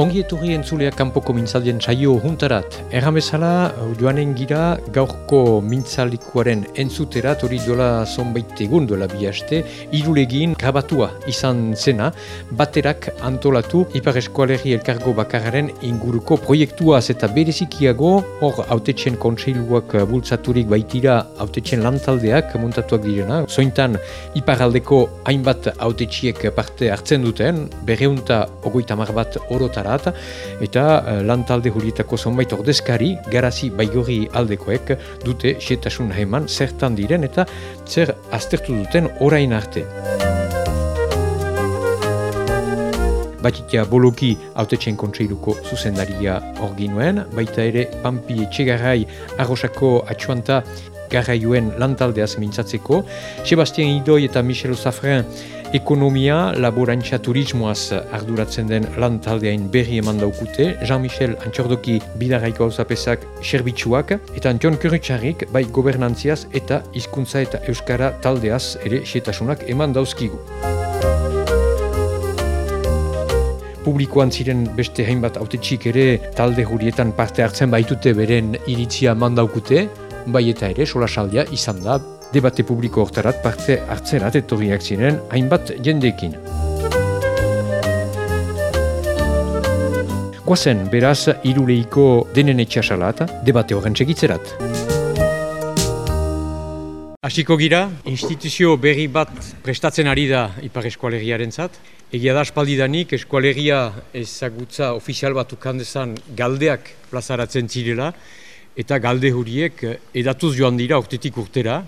Ongi etorri entzuleak kanpoko mintzaldien saio juntarat. Erramezala, joanen gira gaurko mintzalikuaren entzuterat, hori dola zonbait egun dola bihaste, irulegin grabatua izan zena, baterak antolatu Ipar Eskualerri Elkargo Bakararen inguruko proiektuaz eta berezikiago, hor autetxen kontseiluak bultzaturik baitira autetxen lantaldeak muntatuak direna. Zointan, Iparaldeko hainbat autetxiek parte hartzen duten, berreunta ogoita bat orotara eta uh, lantalde hurietako zonbait ordezkari garazi baigorri aldekoek dute xetasun heman zertan diren eta zer aztertu duten orain arte. Batitia boloki autetxen kontseiluko zuzendaria orginuen, baita ere Pampi Etxegarrai arrosako atxuanta garraioen lantaldeaz mintzatzeko, Sebastien Idoi eta Michel Zafren ekonomia, laborantza turismoaz arduratzen den lan taldeain berri eman daukute, Jean-Michel Antxordoki bidarraiko hausapesak serbitxuak, eta Antion Kurutxarrik bai gobernantziaz eta hizkuntza eta euskara taldeaz ere xetasunak eman dauzkigu. Publikoan ziren beste hainbat autetxik ere talde jurietan parte hartzen baitute beren iritzia mandaukute, bai eta ere solasaldia izan da debate publiko hortarat parte hartzerat etorriak ziren hainbat jendekin. Guazen, beraz, iruleiko denen etxasalat, debate horren segitzerat. Hasiko gira, instituzio berri bat prestatzen ari da Ipar Eskualeriaren zat. Egia da espaldidanik, eskualeria ezagutza ofizial bat ukandezan galdeak plazaratzen zirela, eta galde huriek edatuz joan dira urtetik urtera,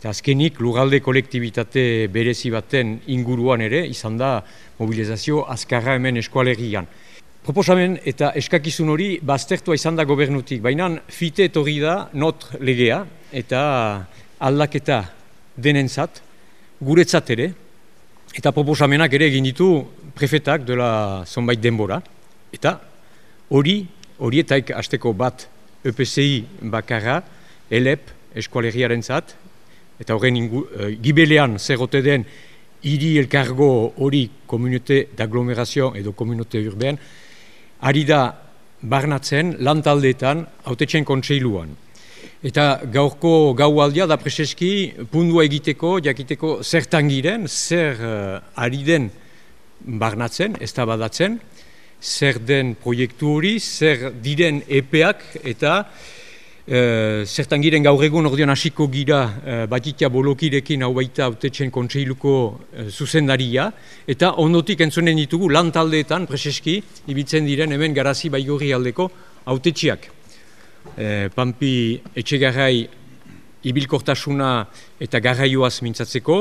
Eta azkenik, lugalde kolektibitate berezi baten inguruan ere, izan da mobilizazio azkarra hemen eskualerian. Proposamen eta eskakizun hori baztertua izan da gobernutik, baina fite etorri da not legea eta aldaketa denentzat, guretzat ere, eta proposamenak ere egin ditu prefetak dela zonbait denbora. Eta hori, horietaik hasteko bat EPCI bakarra, ELEP eskualeriaren zat, eta horren uh, gibelean zerrote den hiri elkargo hori komunite d'agglomerazio edo komunite urbean, ari da barnatzen lantaldeetan autetxen kontseiluan. Eta gaurko gau aldia da preseski pundua egiteko, jakiteko zertan giren, zer uh, ari den barnatzen, ez da badatzen, zer den proiektu hori, zer diren epeak eta Uh, zertan giren gaur egun ordean hasiko gira uh, batitia bolokirekin hau baita autetxen kontseiluko uh, zuzendaria eta ondotik entzunen ditugu lan taldeetan preseski ibiltzen diren hemen garazi baigorri aldeko autetxiak. Uh, Pampi etxegarrai ibilkortasuna eta garraioaz mintzatzeko.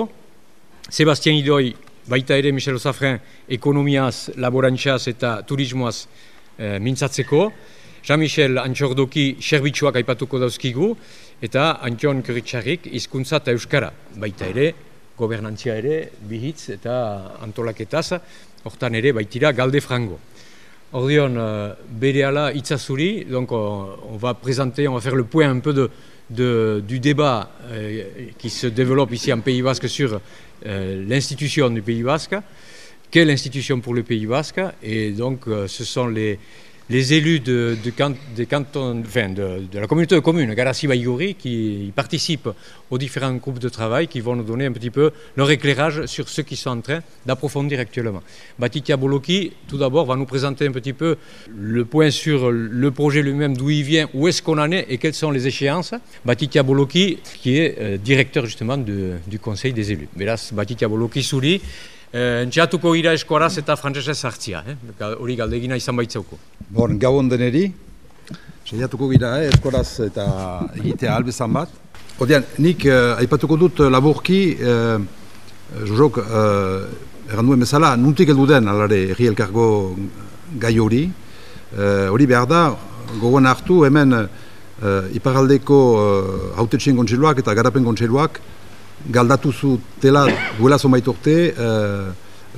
Sebastian Idoi baita ere Michel Zafren ekonomiaz, laborantzaz eta turismoaz uh, mintzatzeko. Jean-Michel Antxordoki serbitxuak aipatuko dauzkigu, eta Antion Kuritxarrik hizkuntza eta euskara, baita ere, gobernantzia ere, bihitz eta antolaketaz, hortan ere baitira galde frango. Ordion, uh, bere ala itzazuri, donc on, va présenter, on va faire le point un peu du débat euh, qui se développe ici en Pays Basque sur euh, l'institution du Pays Basque. Quelle institution pour le Pays Basque? Et donc, euh, ce sont les, les élus de, la communauté de communes Garassi-Baïgouri qui participent aux différents groupes de travail qui vont nous donner un petit peu leur éclairage sur ce qu'ils sont en train d'approfondir actuellement. Batitia Boloki, tout d'abord, va nous présenter un petit peu le point sur le projet lui-même, d'où il vient, où est-ce qu'on en est et quelles sont les échéances. Batitia Boloki, qui est euh, directeur justement du Conseil des élus. Mais là, Batitia Boloki sourit Eh, Entxatuko gira eskoraz eta frantzesez hartzia, eh? hori galdegina izan baitzauko. Bon, gau ondeneri, saiatuko gira eh, eskoraz eta egitea albezan bat. Odean, nik eh, aipatuko dut laburki, eh, Josok, eh, erranduen bezala, nuntik heldu den alare erri elkargo gai hori. Eh, hori behar da, gogoan hartu hemen eh, iparaldeko eh, kontseiluak eta garapen kontseiluak galdatu zutela duela zomait urte uh,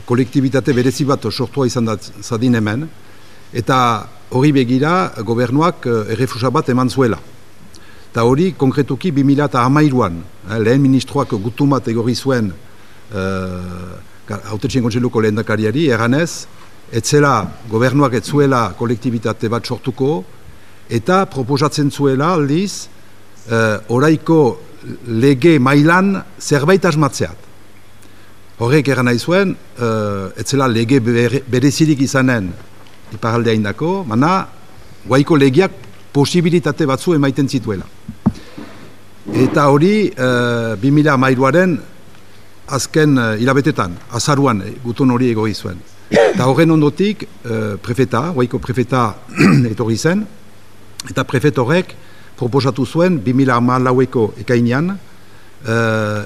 kolektibitate berezi bat sortua izan da zadin hemen eta hori begira gobernuak uh, errefusa bat eman zuela. Eta hori konkretuki 2000 eta hamairuan, eh, lehen ministroak gutumat egorri zuen uh, autetxen kontseluko lehen dakariari, eranez, etzela gobernuak etzuela kolektibitate bat sortuko, eta proposatzen zuela aldiz, uh, oraiko lege mailan zerbait asmatzeat. Horrek eran nahi zuen, uh, etzela lege berezirik izanen iparaldea indako, mana guaiko legiak posibilitate batzu emaiten zituela. Eta hori, uh, 2000 mairuaren azken uh, hilabetetan, azaruan gutun hori egoi zuen. Eta horren ondotik, uh, prefeta, guaiko prefeta etorri zen, eta prefet horrek proposatu zuen 2000 laueko ekainean uh,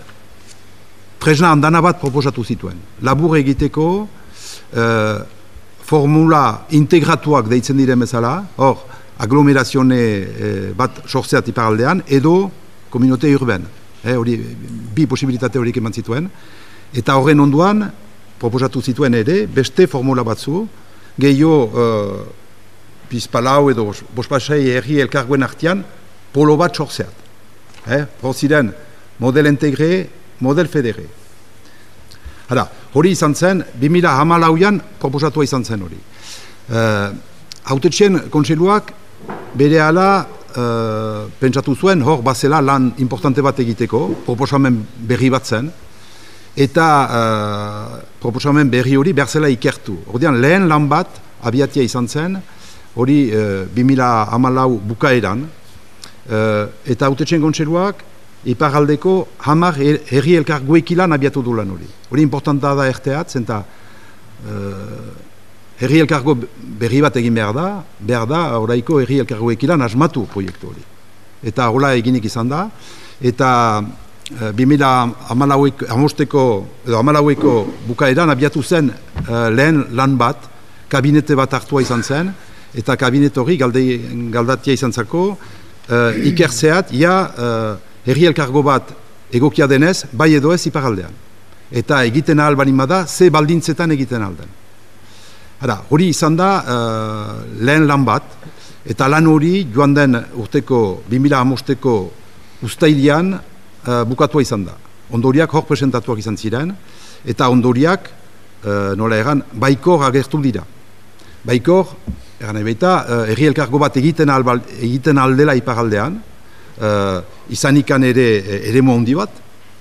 tresna handana bat proposatu zituen. Labur egiteko uh, formula integratuak deitzen diren bezala, hor, aglomerazione uh, bat sortzeat iparaldean, edo kominote urben. hori, bi posibilitate horiek eman zituen. Eta horren onduan, proposatu zituen ere, beste formula batzu, gehiago uh, bizpalau edo bospasei erri elkarguen artian, polo bat sortzeat. Eh? Horziren, model integre, model federe. Hara, hori izan zen, 2000 hamalauan proposatua izan zen hori. Uh, Hautetxen konseluak bere ala uh, pentsatu zuen, hor bazela lan importante bat egiteko, proposamen berri bat zen, eta uh, proposamen berri hori berzela ikertu. Hordian, lehen lan bat abiatia izan zen, hori uh, 2000 hamalau bukaeran, eta autetxen gontxeruak, iparaldeko hamar er, herri elkar guekilan abiatu du lan hori. Hori importanta da erteat, zenta uh, herri elkargo berri bat egin behar da, behar da oraiko herri elkargo ekilan asmatu proiektu hori. Eta hola eginik izan da, eta uh, 2000 amosteko, edo amalaueko bukaeran abiatu zen uh, lehen lan bat, kabinete bat hartua izan zen, eta kabinete hori galdatia izan zako, uh, ikertzeat, ja, uh, herri elkargo bat egokia denez, bai edo ez iparaldean. Eta egiten bada, da, ze baldintzetan egiten alden. Hara, hori izan da uh, lehen lan bat, eta lan hori joan den urteko, 2000 amosteko ustailian uh, bukatua izan da. Ondoriak hor presentatuak izan ziren, eta ondoriak, uh, nola egan, baikor agertu dira. Baikor, Egan ebeita, uh, erri elkargo bat egiten, albal, egiten aldela iparaldean, uh, izanikan ere eh, ere handi bat,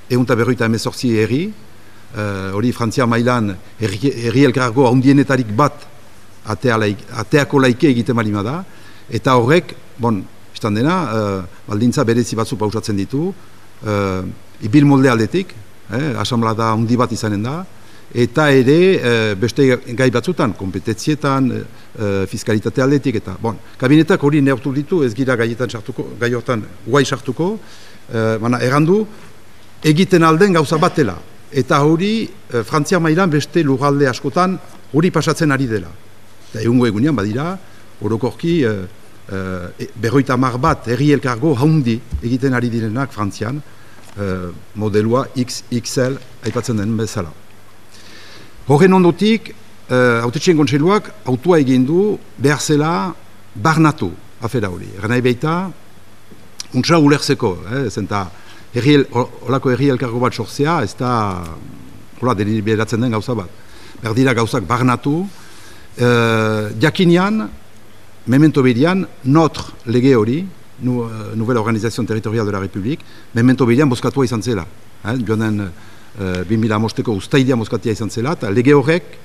egun eta berroita emezortzi erri, uh, hori Frantzia mailan erri elkargo handienetarik bat laik, ateako laike egiten malima da, eta horrek, bon, izan dena, uh, baldintza berezi batzu pausatzen ditu, uh, ibil molde aldetik, eh, asamblada handi bat izanen da, eta ere e, beste gai batzutan, kompetentzietan, e, fiskalitate aldetik, eta, bon, kabinetak hori neurtu ditu, ez gira gaietan sartuko, gai hortan guai sartuko, e, mana, errandu, egiten alden gauza batela, eta hori, e, Frantzia mailan beste lurralde askotan, hori pasatzen ari dela. Eta egungo egunean, badira, orokorki, e, e, berroita mar bat, herri elkargo haundi egiten ari direnak Frantzian, e, modelua XXL aipatzen den bezala. Horren ondotik, uh, autetxien kontseluak autua egin du behar zela barnatu afera hori. Gana ebeita, untsa ulertzeko, eh, zenta herri, olako herri elkargo bat sortzea, ez da, hola, deliberatzen den gauza bat. Berdira gauzak barnatu, uh, jakinean, memento bedian, notr lege hori, nu, uh, Nouvelle Organisation Territorial de la République, memento bedian boskatua izan zela. Eh, joan 2000 eh, amosteko ustaidea moskatia izan zela, eta lege horrek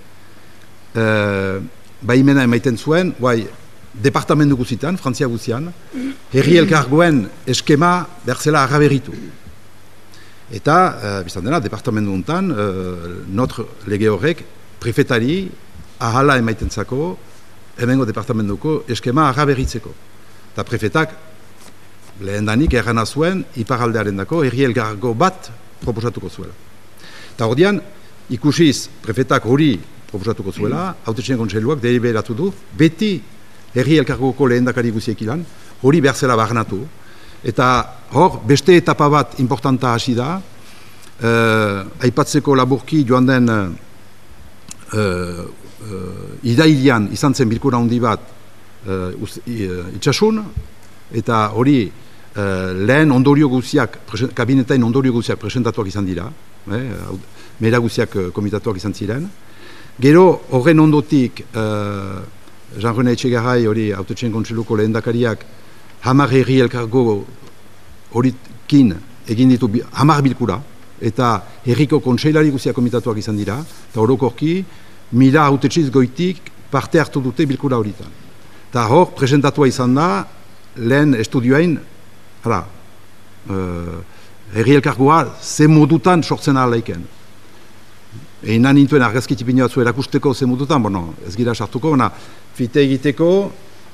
e, baimena emaiten zuen, guai, departamentu guzitan, Frantzia guzian, herri elkargoen eskema berzela araberitu. Eta, e, biztan dena, departamentu untan, e, lege horrek prefetari ahala emaiten zako, hemengo departamentuko eskema araberitzeko. Eta prefetak, lehen danik, errana zuen, iparaldearen dako, herri elkargo bat proposatuko zuela. Eta hor ikusiz prefetak hori proposatuko zuela, mm. haute txen deliberatu du, beti herri elkargoko lehen dakari guziek ilan, hori berzela barnatu, eta hor, beste etapa bat importanta hasi da, uh, aipatzeko laburki joan den uh, uh, idailian izan zen bilkura handi bat uh, itxasun, eta hori uh, lehen ondorio guziak, kabinetain ondorio guziak presentatuak izan dira, eh, mera guziak eh, komitatuak izan ziren. Gero, horren ondotik, uh, Jean-René Etxegarai hori autotxen kontseluko lehendakariak hamar herri elkargo horikin egin ditu hamar bilkura, eta herriko kontseilari guzia komitatuak izan dira, eta orokorki, mila autetxiz goitik parte hartu dute bilkura horitan. Eta hor, presentatua izan da, lehen estudioain, hala, uh, herri elkargoa ze modutan sortzen alaiken. Egin nahi nintuen argazkitipin batzu erakusteko ze modutan, bueno, ez gira sartuko, baina fite egiteko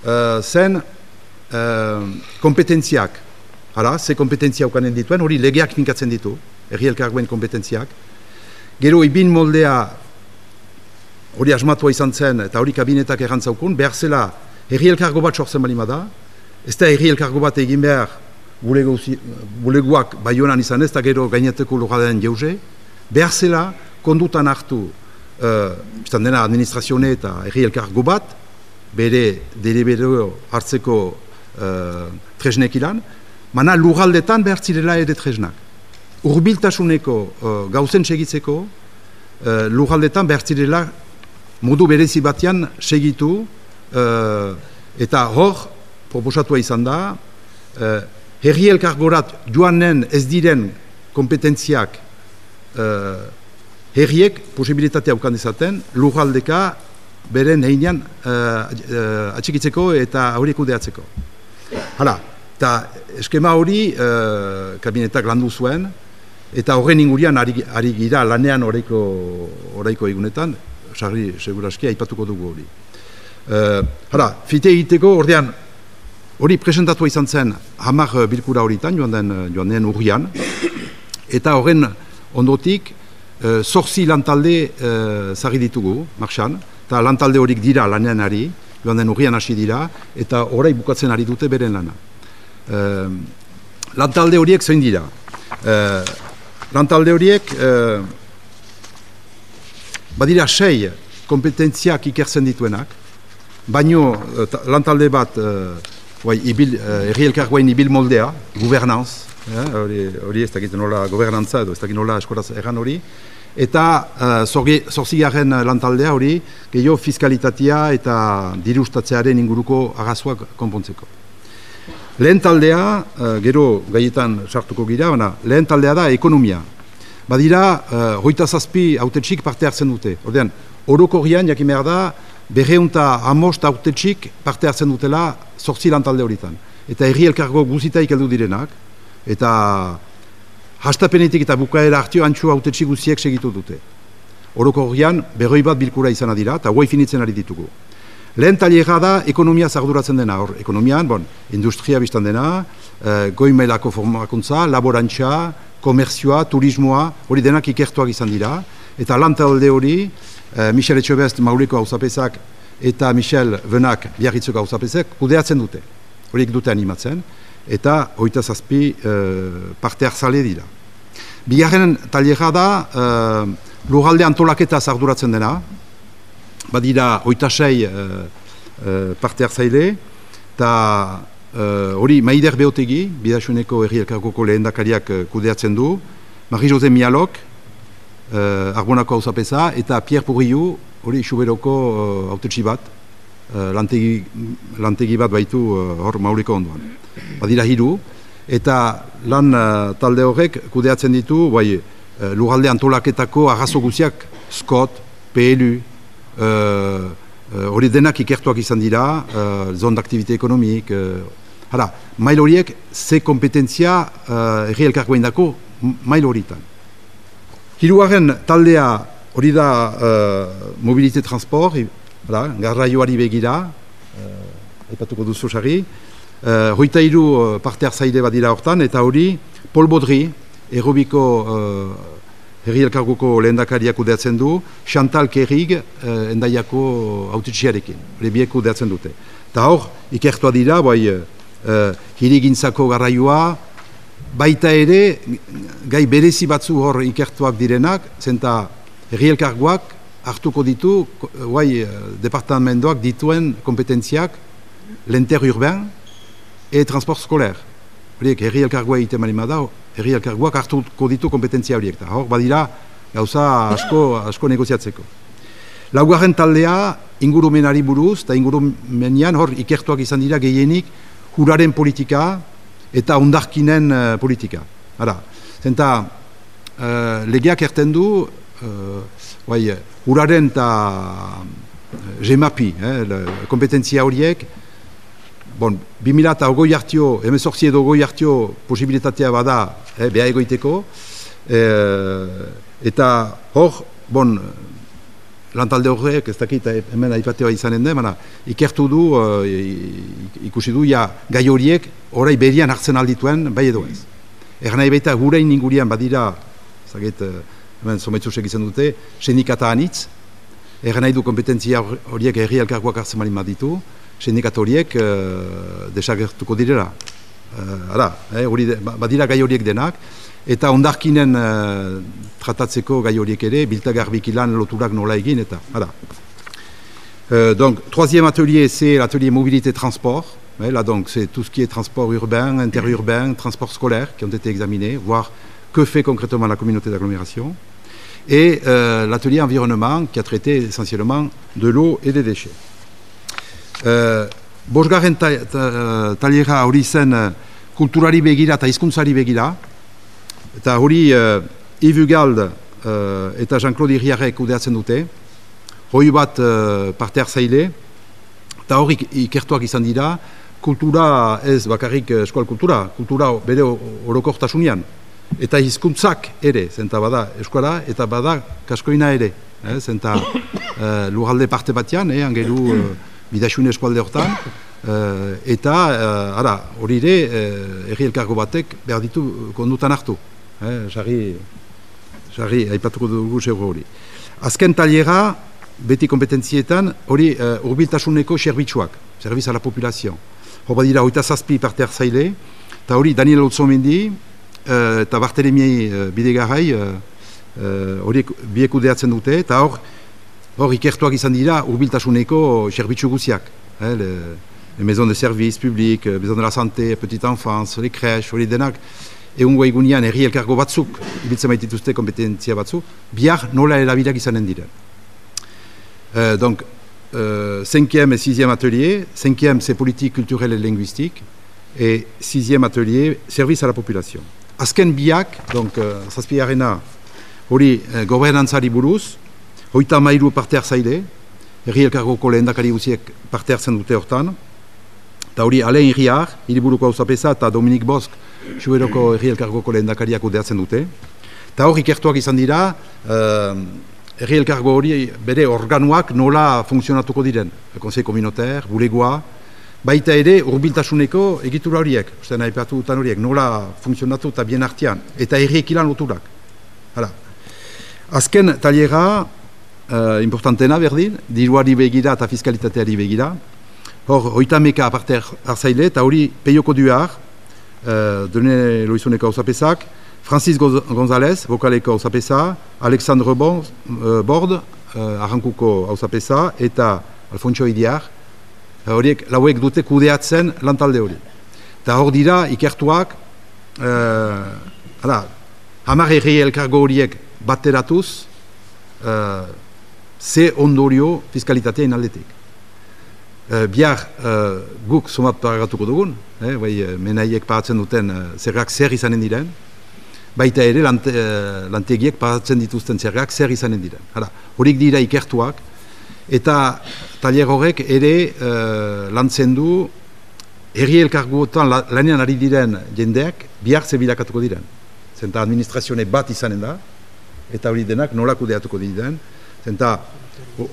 uh, zen uh, kompetentziak, hala, ze kompetentzia ukanen dituen, hori legeak finkatzen ditu, herri elkargoen kompetentziak. Gero, ibin moldea hori asmatua izan zen, eta hori kabinetak errantzaukun, behar zela herri elkargo bat sortzen bali da, ez da herri elkargo bat egin behar buleguak baionan izan ez, eta gero gaineteko lugaren jauze, behar zela kondutan hartu uh, dena administrazione eta herri elkargo bat, bere delibero hartzeko uh, tresnek ilan, mana lugaldetan behar zirela ere tresnak. Urbiltasuneko uh, gauzen segitzeko, uh, lugaldetan behar zirela modu berezi batean segitu uh, eta hor proposatua izan da uh, herri elkargorat joanen ez diren kompetentziak uh, herriek posibilitatea aukan izaten lujaldeka beren heinean uh, atxikitzeko eta horiek udeatzeko. Hala, eta eskema hori uh, kabinetak landu zuen eta horren ingurian ari, ari gira lanean horreiko, horreiko egunetan, sarri seguraski aipatuko dugu hori. Uh, hala, fite egiteko, ordean, hori presentatu izan zen hamar bilkura horitan, joan den, joan den urrian, eta horren ondotik, uh, zorzi lantalde zari ditugu, marxan, eta lantalde horik dira lanean ari, joan den urrian hasi dira, eta orai bukatzen ari dute beren lana. Uh, lantalde horiek zein dira. Uh, lantalde horiek, badira sei kompetentziak ikertzen dituenak, baino uh, lantalde bat uh, ibil, uh, erri elkargoain ibil moldea, gubernanz, hori, hori ez dakit nola gobernantza edo ez dakit nola eskoraz erran hori, eta uh, lantaldea hori, gehiago fiskalitatea eta dirustatzearen inguruko agazuak konpontzeko. Lehen taldea, uh, gero gaietan sartuko gira, baina lehen taldea da ekonomia, Badira, uh, hoita zazpi autetxik parte hartzen dute. Ordean, orokorrian, jakin behar da, berreunta amost autetxik parte hartzen dutela sortzi talde horietan. Eta erri elkargo guzitaik heldu direnak, eta hastapenetik eta bukaera hartio antxu autetxik guziek segitu dute. Orokorrian, berroi bat bilkura izan dira, eta guai finitzen ari ditugu. Lehen taliera da, ekonomia zarduratzen dena. Hor, ekonomian, bon, industria biztan dena, uh, goi mailako formakuntza, laborantza, komerzioa, turismoa, hori denak ikertuak izan dira. Eta lantalde hori, eh, Michel Etxobest Mauriko hauzapezak eta Michel Venak biarritzeko hauzapezak kudeatzen dute. Horiek dute animatzen. Eta hoita zazpi eh, parte hartzale dira. Bigarren taliera da, eh, lurralde antolaketa zarduratzen dena. Badira hoita sei eh, eh, parte hartzaile. Eta Eh, hori uh, Maider Beotegi, bidasuneko erri elkargoko lehen dakariak uh, kudeatzen du, Marie-Jose Mialok, uh, Arbonako hausapesa, eta Pierre Pourriou, hori Xuberoko uh, bat, uh, lantegi, lantegi bat baitu hor uh, mauriko ondoan. Badira hiru, eta lan talde horrek kudeatzen ditu, bai, uh, lurralde antolaketako arrazo guziak, Scott, PLU, hori uh, uh, denak ikertuak izan dira, uh, zon d'activité ekonomik, Hala, mail horiek, ze kompetentzia uh, erri elkarkoen dako mail horietan. Hiruaren taldea hori da uh, mobilite transport, hala, garraioari begira, uh, aipatuko duzu sari, uh, hoita hiru uh, parte hartzaile bat dira hortan, eta hori Paul Baudry, errobiko uh, herri elkargoko lehendakariak udeatzen du, Chantal Kerrig, uh, endaiako autitxiarekin, lebiek udeatzen dute. Eta hor, ikertua dira, bai, uh, hirigintzako garraioa, baita ere, gai berezi batzu hor ikertuak direnak, zenta herri elkargoak hartuko ditu, uh, departamentoak dituen kompetentziak, lenter urbain e transport skoler. Horiek, herri elkargoa ite marimada, herri elkargoak hartuko ditu kompetentzia horiek. Hor, badira, gauza asko, asko negoziatzeko. Laugarren taldea ingurumenari buruz, eta ingurumenian hor ikertuak izan dira gehienik huraren politika eta ondarkinen uh, politika. Hara, zenta uh, legeak erten du, uh, bai, huraren eta gemapi, eh, kompetentzia horiek, bon, 2000 eta ogoi hartio, emezortzi edo ogoi hartio posibilitatea bada eh, beha egoiteko, eh, eta hor, bon, lantalde horrek, ez dakit, hemen aipatea izanen den, mana, ikertu du, uh, ikusi du, ja, gai horiek, orai berian hartzen aldituen, bai edo ez. Egan nahi baita, gurein ingurian badira, zaget, uh, hemen somaitzusek izan dute, sindikata anitz, egan nahi du kompetentzia horiek herri elkarkoak hartzen malin baditu, sindikat horiek uh, desagertuko direla. Uh, ara, eh, ba, badira gai horiek denak, eta ondarkinen uh, tratatzeko gai horiek ere, biltagarbik ilan loturak nola egin, eta. Euh, donc, troisième atelier, c'est l'atelier mobilité transport. Ouais, là, donc, c'est tout ce qui est transport urbain, interurbain, transport scolaire qui ont été examinés, voir que fait concrètement la communauté d'agglomération. Et euh, l'atelier environnement qui a traité essentiellement de l'eau et des déchets. Euh, Bosgarren taliera hori zen kulturari begira eta hizkuntzari begira, Eta hori uh, Yves uh, eta Jean-Claude Iriarek kudeatzen dute, hoi bat uh, parte hartzaile, eta hori ikertuak izan dira, kultura ez bakarrik eskual kultura, kultura bere orokortasunian, eta hizkuntzak ere, zenta bada eskuala, eta bada kaskoina ere, eh, zenta uh, lurralde parte batean, eh, angelu uh, bidaxun eskualde hortan, uh, eta uh, ara, hori ere, uh, erri elkargo batek behar ditu kondutan hartu eh, jarri, jarri, aipatuko dugu zego hori. Azken taliera, beti kompetentzietan, hori uh, urbiltasuneko serbitzuak, serviz a la populazio. Hor dira, oita zazpi parte hartzaile, eta hori Daniel Otzomendi, eta Bartelemiei bidegarrai, horiek uh, uh, biek udeatzen dute, eta hor, hor ikertuak izan dira urbiltasuneko serbitzu guziak. Eh, le, les maisons de service public, les maisons de la santé, petite enfance, les crèches, hori denak, egungo egunean herri elkargo batzuk, ibiltzen baitituzte kompetentzia batzuk, bihar nola erabilak izanen dira. Euh, donc, euh, cinquième et sixième atelier, cinquième c'est politique culturelle et linguistique, et sixième atelier, service à la population. Azken biak, donc, euh, zazpiarena, hori euh, gobernantzari buruz, hoita mairu parte hartzaile, herri elkargoko lehendakari guziek parte hartzen dute hortan, eta hori Alain Iriar, hiriburuko hau eta Dominik Bosk, Xuberoko erri elkargoko lehen dakariak udeatzen dute. Eta hor ikertuak izan dira, uh, erri elkargo hori bere organuak nola funtzionatuko diren. Konsei kominoter, bulegoa, baita ere urbiltasuneko egitura horiek, uste nahi patu horiek, nola funtzionatu eta bien artian, eta erri ekilan loturak. Hala. Azken taliera, uh, importantena berdin, diruari begira eta fiskalitateari begira, hor, oitameka aparte hartzaile, eta hori peioko duar, uh, Dene Loizuneko Osapesak, Francis González, vokaleko Osapesa, Alexandre bon, uh, Bord, uh, Arrankuko Osapesa, eta Alfonso Idiar, horiek lauek dute kudeatzen lantalde hori. Eta hor dira ikertuak, uh, hala, hamar erri elkargo horiek bateratuz, uh, ze ondorio fiskalitatea inaldetik. Uh, bihar uh, guk somat paragatuko dugun, eh, bai, eh, menaiek paratzen duten uh, zerrak zer izanen diren, baita ere lante, uh, lantegiek paratzen dituzten zerrak zer izanen diren. Hala, horik dira ikertuak, eta talier horrek ere uh, lantzen du herri elkarguotan la, lanean ari diren jendeak bihar zebilakatuko diren. Zenta administrazione bat izanen da, eta hori denak nolako deatuko diren, zenta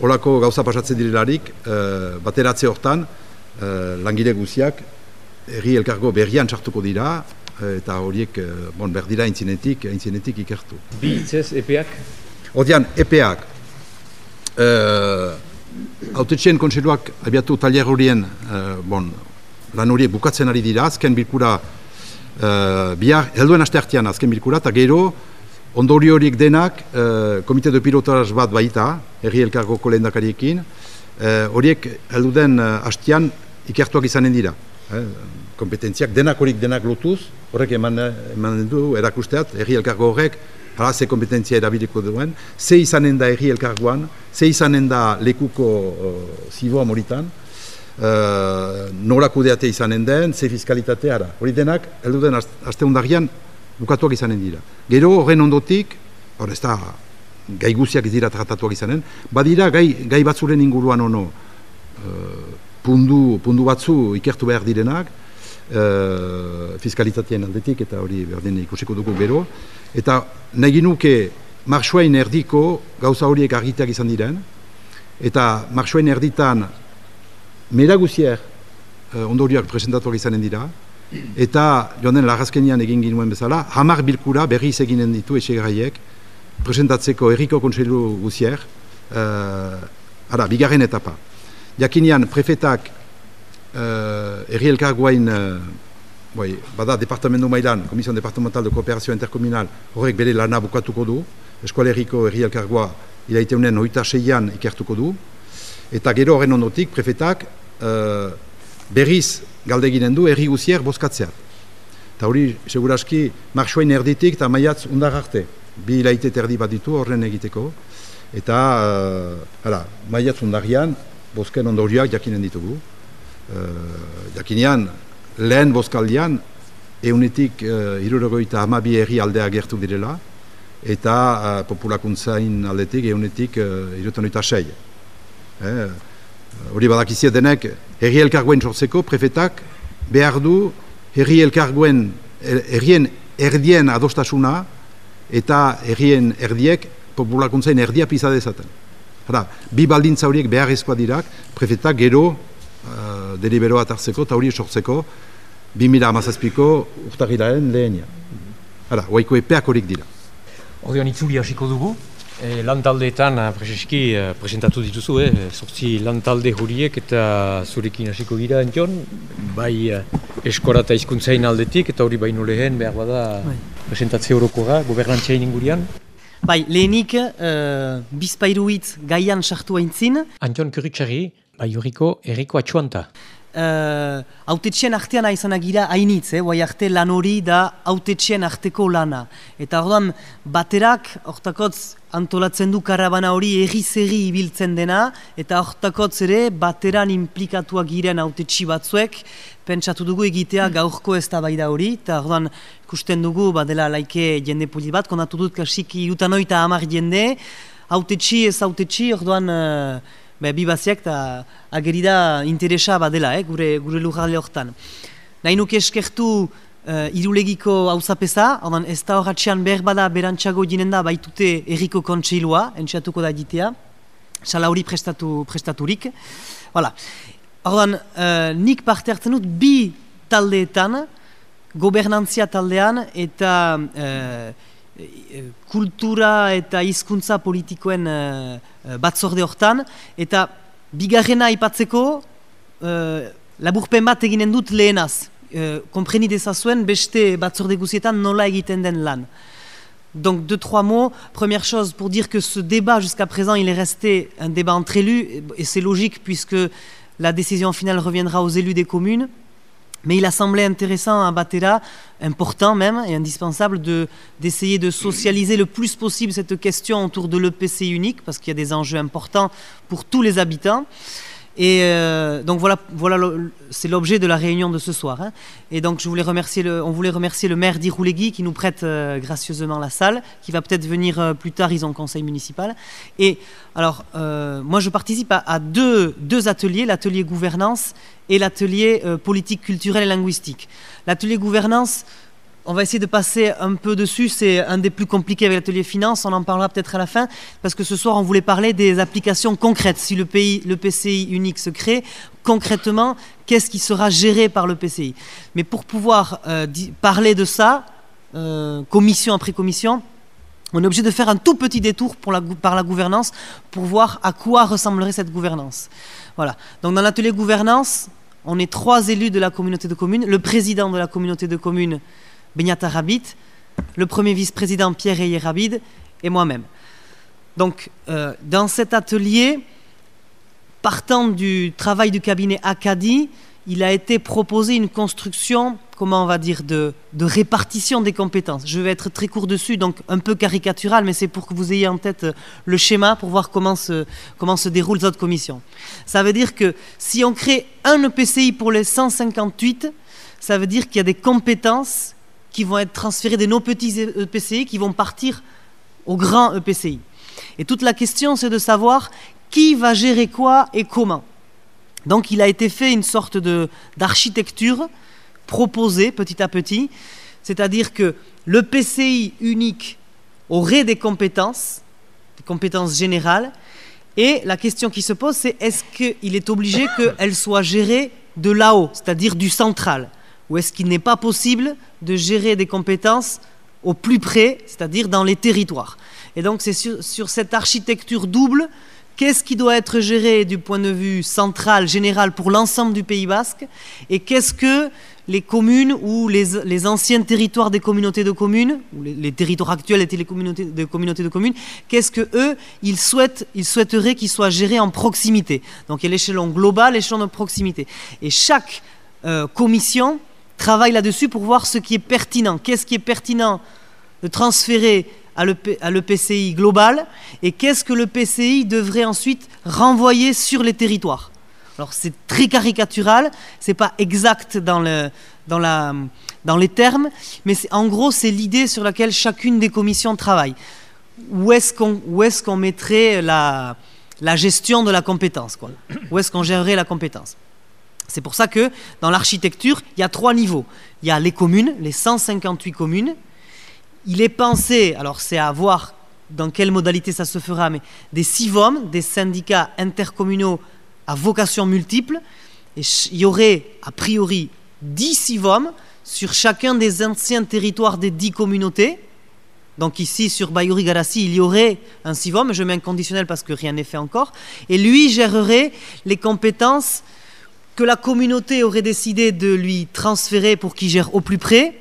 Olako gauza pasatzen direlarik, uh, bateratze hortan, uh, langile guziak, erri elkargo berrian txartuko dira, uh, eta horiek, bon, berdira intzinetik, intzinetik ikertu. Bi itzez, EPEak? Odian, EPEak. Uh, Autetxeen konseluak abiatu talier horien, uh, bon, lan horiek bukatzen ari dira, azken bilkura, uh, bihar, helduen aste hartian azken bilkura, eta gero, Ondori horiek denak, uh, komite de pilotaraz bat baita, erri elkargo kolendakariekin, uh, horiek heldu den uh, hastian ikertuak izanen dira. Eh, kompetentziak denak horiek denak lotuz, horrek eman, eman du erakusteat, erri elkargo horrek hala, ze kompetentzia erabiliko duen, ze izanen da erri elkarguan, ze izanen da lekuko uh, ziboa moritan, uh, nora kudeate izanen den, ze fiskalitatea ara. Hori denak, heldu den aste undarian, bukatuak izanen dira. Gero horren ondotik, hor ez da, gai guziak ez dira tratatuak izanen, badira gai, gai batzuren inguruan ono, uh, pundu, pundu batzu ikertu behar direnak, uh, fiskalitatean aldetik, eta hori berdin ikusiko dugu gero, eta nahi nuke marxuain erdiko gauza horiek argiteak izan diren, eta marxuain erditan mera guzier uh, ondoriak presentatuak izanen dira, eta joan den lagazkenian egin ginuen bezala, hamar bilkura berriz eginen ditu etxegraiek, presentatzeko erriko kontseilu guzier, uh, ara, bigarren etapa. Jakinian, prefetak uh, erri elkarguain, uh, bai, bada, departamentu mailan, Komision Departamental de Kooperazio Interkomunal, horrek bere lana bukatuko du, eskualeriko erri elkargoa ilaiteunen oita seian ikertuko du, eta gero horren ondotik, prefetak uh, berriz galdeginen du erri guzier boskatzea. Eta hori, seguraski, marxoain erditik eta maiatz undar arte bi hilaite terdi bat ditu horren egiteko, eta uh, ara, maiatz ondarian, bosken ondoriak jakinen ditugu. Uh, jakinean, lehen boskaldian, eunetik uh, irurogoita amabi erri aldea gertu direla, eta uh, populakuntzain aldetik eunetik uh, irutonoita sei. Eh, hori badakizie denek, herri elkargoen sortzeko, prefetak behar du herri elkargoen, herrien erdien adostasuna, eta errien erdiek populakuntzain erdia pisa dezaten. Hara, bi baldintza horiek beharrezkoa dirak, prefetak gero uh, deliberoa hartzeko eta hori sortzeko 2000 amazazpiko urtagiraren lehenia. Hara, oaiko epeak horik dira. Ordean itzuli hasiko dugu, e, lantaldeetan prezeski uh, presentatu dituzu, eh, sortzi lantalde horiek eta zurekin hasiko gira ention, bai eskora eta izkuntzain aldetik eta hori baino lehen behar bada bai presentatze horokora, gobernantzia ingurian. Bai, lehenik, uh, bizpairuitz gaian sartu haintzin. Antion Kuritsari, bai horiko erriko atxuanta. Uh, autetxien artean aizan agira hainitz, eh? Bai arte lan hori da autetxien arteko lana. Eta orduan baterak, hortakotz antolatzen du karabana hori erri ibiltzen dena, eta hortakotz ere bateran implikatuak giren autetxi batzuek, pentsatu dugu egitea gaurko ez da hori, eta orduan ikusten dugu badela laike jende puli bat, konatu dut kasik irutan oita amar jende, autetxi ez autetxi, orduan... Uh, be, bi baziak eta agerida interesa badela, eh, gure, gure lujarle horretan. Nahi eskertu uh, irulegiko hauzapeza, ez da horratxean behar berantxago jinen da baitute erriko kontseilua, entxatuko da egitea, sala hori prestatu, prestaturik. Voilà. Ordan, uh, nik parte hartzen dut bi taldeetan, gobernantzia taldean eta uh, kultura eta hizkuntza politikoen uh, batzorde hortan, eta bigarrena aipatzeko uh, laburpen bat eginen dut lehenaz. Uh, dezazuen beste batzorde guzietan nola egiten den. Donc deux, trois mots. Première chose pour dire que ce débat jusqu'à présent il est resté un débat entre élus et c'est logique puisque la décision finale reviendra aux élus des communes. Mais il a semblé intéressant à Batera, important même et indispensable, d'essayer de, socialiser le plus possible cette question autour de l'EPC unique, parce qu'il y a des enjeux importants pour tous les habitants. Et euh, donc voilà, voilà c'est l'objet de la réunion de ce soir. Hein. Et donc je voulais remercier le, on voulait remercier le maire d'Iroulegui qui nous prête euh, gracieusement la salle, qui va peut-être venir euh, plus tard, ils ont le conseil municipal. Et alors, moi je participe à, deux, deux ateliers, l'atelier gouvernance et l'atelier politique culturelle et linguistique. L'atelier gouvernance, on va essayer de passer un peu dessus, c'est un des plus compliqués avec l'atelier finance, on en parlera peut-être à la fin, parce que ce soir on voulait parler des applications concrètes. Si le, pays, le PCI unique se crée, concrètement, qu'est-ce qui sera géré par le PCI Mais pour pouvoir euh, parler de ça, euh, commission après commission, on est obligé de faire un tout petit détour par la gouvernance pour voir à quoi ressemblerait cette gouvernance. Voilà. Donc dans l'atelier gouvernance, on est trois élus de la communauté de communes, le président de la communauté de communes Benyata Rabit, le premier vice-président Pierre Ayer Rabid et moi-même. Donc, euh, dans cet atelier, partant du travail du cabinet Acadie, il a été proposé une construction comment on va dire, de, de, répartition des compétences. Je vais être très court dessus, donc un peu caricatural, mais c'est pour que vous ayez en tête euh, le schéma pour voir comment se, comment se déroulent les autres commissions. Ça veut dire que si on crée un EPCI pour les 158, ça veut dire qu'il y a des compétences qui vont être transférées de nos petits EPCI qui vont partir au grand EPCI. Et toute la question, c'est de savoir qui va gérer quoi et comment. Donc il a été fait une sorte d'architecture proposée petit à petit, c'est-à-dire que le PCI unique aurait des compétences, des compétences générales, et la question qui se pose, c'est est-ce qu'il est obligé qu'elles soient gérées de là-haut, c'est-à-dire du central, ou est-ce qu'il n'est pas possible de gérer des compétences au plus près, c'est-à-dire dans les territoires? Et donc c'est sur, cette architecture double qu'est-ce qui doit être géré du point de vue central, général pour l'ensemble du Pays basque, et qu'est-ce que les communes ou les, anciens territoires des communautés de communes, ou les, les territoires actuels étaient les communautés de, communautés de communes, qu'est-ce que eux, ils, souhaitent, ils souhaiteraient qu'ils soient gérés en proximité? Donc il y a l'échelon global, l'échelon de proximité. Et chaque euh, commission travaille là-dessus pour voir ce qui est pertinent. Qu'est-ce qui est pertinent de transférer à l'EPCI global et qu'est-ce que le PCI devrait ensuite renvoyer sur les territoires. Alors c'est très caricatural, c'est pas exact dans, le, dans, la, dans les termes, mais en gros c'est l'idée sur laquelle chacune des commissions travaille. Où est-ce qu'on est mettrait la, la gestion de la compétence quoi? Où est-ce qu'on gérerait la compétence? C'est pour ça que dans l'architecture, il y a trois niveaux. Il y a les communes, les 158 communes, il est pensé, alors c'est à voir dans quelle modalité ça se fera, mais des CIVOM, des syndicats intercommunaux à vocation multiple. Et il y aurait a priori 10 CIVOM sur chacun des anciens territoires des 10 communautés. Donc ici, sur Bayuri Garassi, il y aurait un CIVOM, je mets un conditionnel parce que rien n'est fait encore. Et lui gérerait les compétences que la communauté aurait décidé de lui transférer pour qu'il gère au plus près,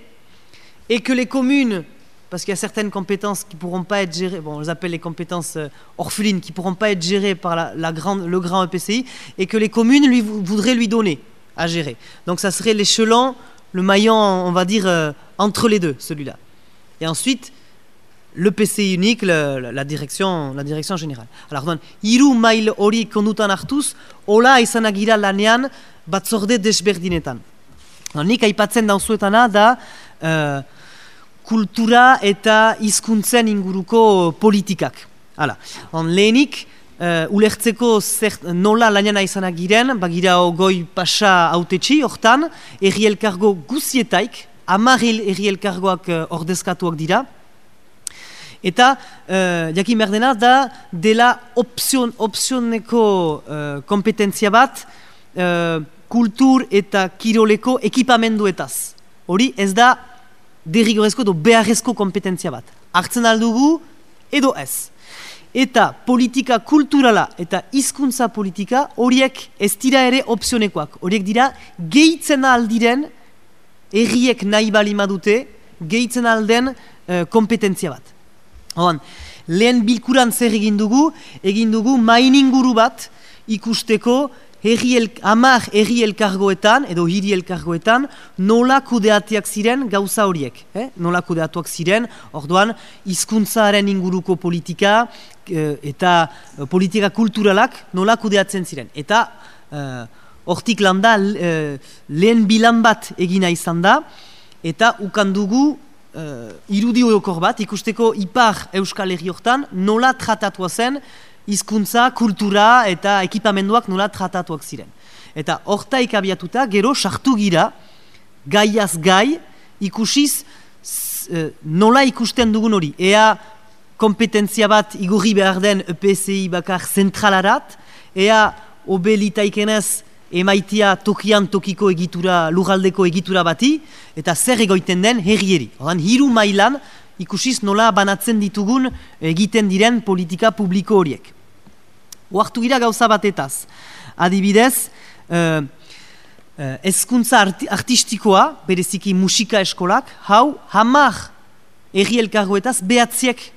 et que les communes parce qu'il y a certaines compétences qui ne pourront pas être gérées, bon, on les appelle les compétences euh, orphelines, qui pourront pas être gérées par le grand EPCI, et que les communes voudraient lui donner à gérer. Donc ça serait l'échelon, le maillon, on va dire, euh, entre les deux, celui-là. Et ensuite, le PCI unique, la, direction, la direction générale. Alors, donc, hiru mail hori kondutan hartuz, ola izanagira lanean batzorde desberdinetan. Nik aipatzen dauzuetana da, uh, kultura eta hizkuntzen inguruko politikak. Hala, on lehenik, uh, ulertzeko zer, nola lainana izanak giren, bagira goi pasa autetxi, hortan, erri elkargo guzietaik, amaril erri elkargoak uh, ordezkatuak dira, eta uh, jakin berdena da dela opzion, opzioneko uh, kompetentzia bat uh, kultur eta kiroleko ekipamenduetaz. Hori ez da derrigorezko edo beharrezko kompetentzia bat. Artzen aldugu edo ez. Eta politika kulturala eta hizkuntza politika horiek ez dira ere opzionekoak. Horiek dira gehitzen aldiren erriek nahi bali madute gehitzen alden uh, kompetentzia bat. Horan, lehen bilkuran zer egin dugu, egin dugu maininguru bat ikusteko el, amar herri elkargoetan, edo hiri elkargoetan, nola kudeatiak ziren gauza horiek. Eh? Nola kudeatuak ziren, orduan, hizkuntzaren inguruko politika eh, eta eh, politika kulturalak nola kudeatzen ziren. Eta eh, hortik landa eh, lehen bilan bat egina izan da, eta ukandugu Uh, irudi bat, ikusteko ipar euskal herri hortan, nola tratatua zen hizkuntza, kultura eta ekipamenduak nola tratatuak ziren. Eta hortaik abiatuta, gero sartu gira, gaiaz gai, ikusiz e, nola ikusten dugun hori. Ea kompetentzia bat igurri behar den EPCI bakar zentralarat, ea obelitaikenez emaitia tokian tokiko egitura, lugaldeko egitura bati, eta zer egoiten den herrieri. Horan, hiru mailan ikusiz nola banatzen ditugun egiten diren politika publiko horiek. Oartu gira gauza batetaz. Adibidez, uh, uh, ezkuntza artistikoa, bereziki musika eskolak, hau hamar erri elkargoetaz behatziek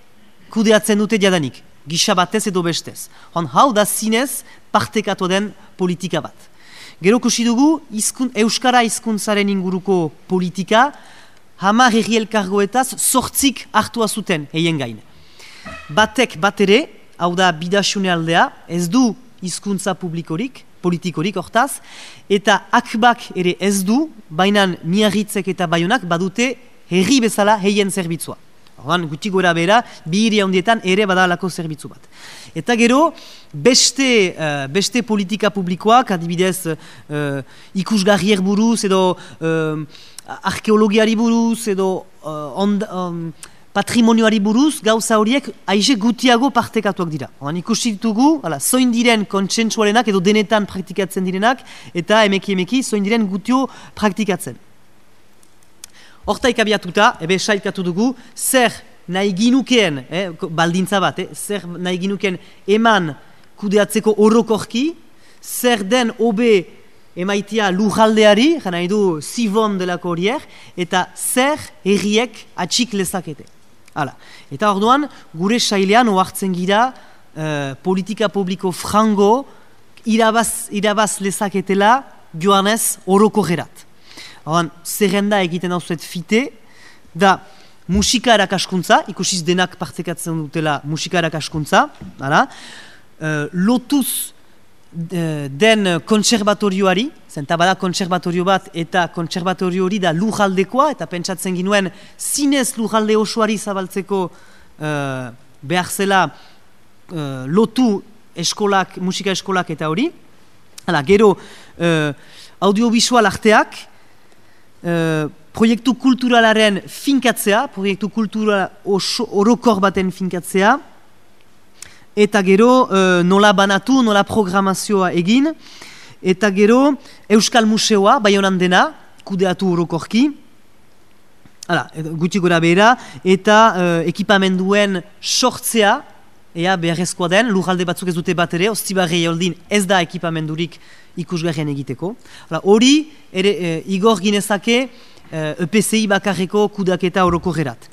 kudeatzen dute jadanik. Gisa batez edo bestez. Hon, hau da zinez partekatu den politika bat. Gero kusi dugu, izkun, Euskara hizkuntzaren inguruko politika, hamar herri elkargoetaz sortzik hartua zuten heien gain. Batek bat ere, hau da bidasune aldea, ez du hizkuntza publikorik, politikorik hortaz, eta akbak ere ez du, bainan miarritzek eta baionak badute herri bezala heien zerbitzua. Horan, guti gora bera, bi hiri handietan ere badalako zerbitzu bat. Eta gero, beste, uh, beste politika publikoak, adibidez, uh, ikusgarrier buruz, edo uh, arkeologiari buruz, edo uh, ond, um, patrimonioari buruz, gauza horiek aize gutiago partekatuak dira. Horan, ikusi ditugu, ala, zoin diren kontsentsualenak, edo denetan praktikatzen direnak, eta emeki emeki, zoin diren gutio praktikatzen. Hortaik abiatuta, ebe sailkatu dugu, zer nahi ginukeen, eh, baldintza bat, eh, zer nahi ginukeen eman kudeatzeko orokorki, zer den obe emaitia lujaldeari, jana du zibon delako horiek, eta zer erriek atxik lezakete. Hala. Eta orduan, gure sailean oartzen gira eh, politika publiko frango irabaz, irabaz lezaketela joanez orokorrerat. Horan, zerrenda egiten hau fite, da musika erakaskuntza, ikusiz denak partekatzen dutela musika erakaskuntza, ara, uh, lotuz uh, den kontserbatorioari, zenta bada kontserbatorio bat eta kontserbatorio hori da lujaldekoa, eta pentsatzen ginuen zinez lujalde osoari zabaltzeko uh, behar zela uh, lotu eskolak, musika eskolak eta hori. Hala, gero, uh, audiovisual arteak, Eh, proiektu kulturalaren finkatzea, proiektu kultural orokor baten finkatzea, eta gero uh, nola banatu, nola programazioa egin, eta gero Euskal Museoa, bai honan dena, kudeatu orokorki, Hala, gutxi gora behera, eta uh, ekipamenduen sortzea, ea beharrezkoa den, lujalde batzuk ez dute bat ere, ostibarri holdin ez da ekipamendurik ikusgarrian egiteko. Hori, ere, e, igor ginezake e, EPCI bakarreko kudaketa horoko gerat.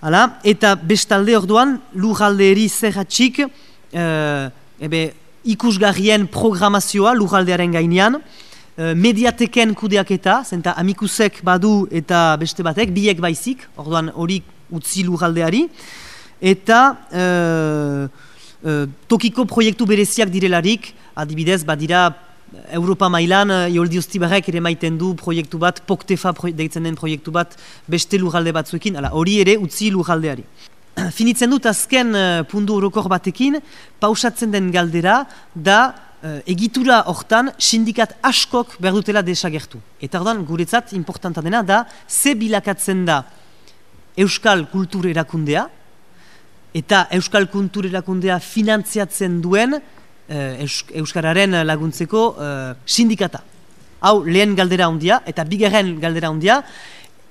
Hala, eta bestalde orduan, lujalde eri zerratxik, e, ebe, ikusgarrien programazioa lujaldearen gainean, e, mediateken kudeaketa, zenta amikusek badu eta beste batek, biek baizik, orduan hori utzi lujaldeari, eta e, e, tokiko proiektu bereziak direlarik, adibidez, badira Europa mailan, Ioldi eh, Ostibarrek ere maiten du proiektu bat, Poktefa deitzen den proiektu bat, beste lujalde batzuekin, ala, hori ere utzi lujaldeari. Finitzen dut azken uh, pundu horokor batekin, pausatzen den galdera, da uh, egitura hortan sindikat askok behar dutela desagertu. Eta ordan guretzat, importanta dena, da ze bilakatzen da Euskal Kultur erakundea, eta Euskal Kultur erakundea finantziatzen duen uh, Euskararen laguntzeko uh, sindikata. Hau lehen galdera handia eta bigarren galdera handia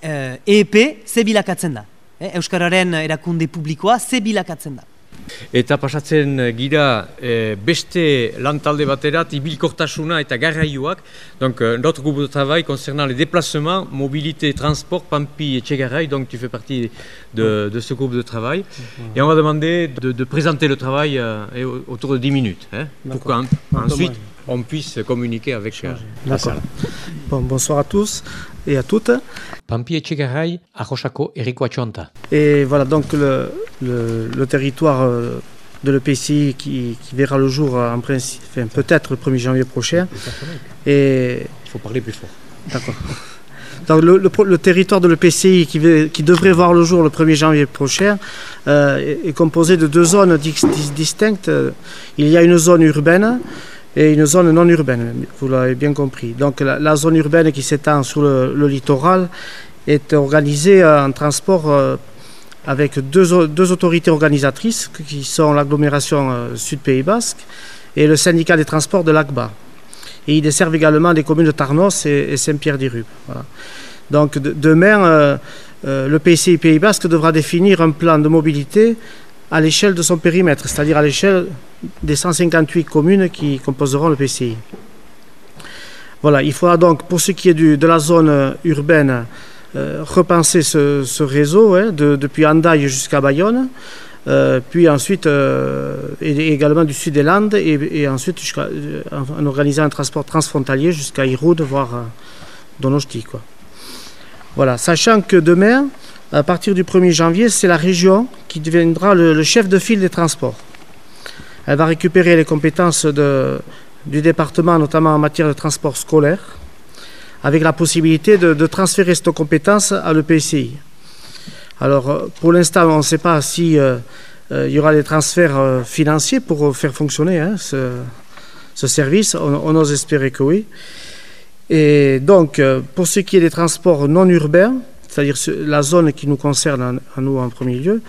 eh, EEP ze bilakatzen da. Euskararen erakunde publikoa ze bilakatzen da. Eta pasatzen eh, gira e, beste lantalde baterat, ibilkortasuna eta garraioak. Donc, euh, notre groupe de travail concernant les déplacements, mobilité, transport, Pampi et Tchegaray, donc tu fais partie de, de ce groupe de travail. Et on va demander de, de présenter le travail euh, autour de 10 minutes, hein, pour qu'ensuite on puisse communiquer avec euh, la salle. Bon, bonsoir à tous et à toutes. Pampi Etxegaray, Arrosako Eriko Atxonta. Et voilà donc le, le, le territoire euh, de l'EPCI qui, qui verra le jour euh, en principe, enfin, peut-être le 1er janvier prochain. Et... Il faut parler plus fort. D'accord. Donc le, le, le, territoire de l'EPCI qui, qui devrait voir le jour le 1er janvier prochain euh, est, est, composé de deux zones distinctes. Il y a une zone urbaine et une zone non urbaine, vous l'avez bien compris. Donc la, zone urbaine qui s'étend sur le, littoral est organisée en transport euh, avec deux, autorités organisatrices qui sont l'agglomération euh, Sud-Pays Basque et le syndicat des transports de l'ACBA. Et ils desservent également les communes de Tarnos et, Saint-Pierre-des-Rubes. Donc de, demain, euh le PCI Pays Basque devra définir un plan de mobilité à l'échelle de son périmètre, c'est-à-dire à, l'échelle des 158 communes qui composeront le PCI. Voilà, il faudra donc, pour ce qui est de la zone urbaine, euh, repenser ce, réseau hein, de, depuis Andaille jusqu'à Bayonne, euh, puis ensuite euh, et, également du sud des Landes, et, ensuite en, organisant un transport transfrontalier jusqu'à Iroud, voire Donosti. Voilà, sachant que demain, à partir du 1er janvier, c'est la région qui deviendra le, chef de file des transports. Elle va récupérer les compétences du département, notamment en matière de transport scolaire, avec la possibilité de, transférer cette compétence à l'EPCI. Alors, euh, pour l'instant, on ne sait pas si euh, euh, y aura des transferts financiers pour faire fonctionner hein, ce, service. On, ose espérer que oui. Et donc, pour ce qui est des transports non urbains, c'est-à-dire la zone qui nous concerne à, nous en premier lieu,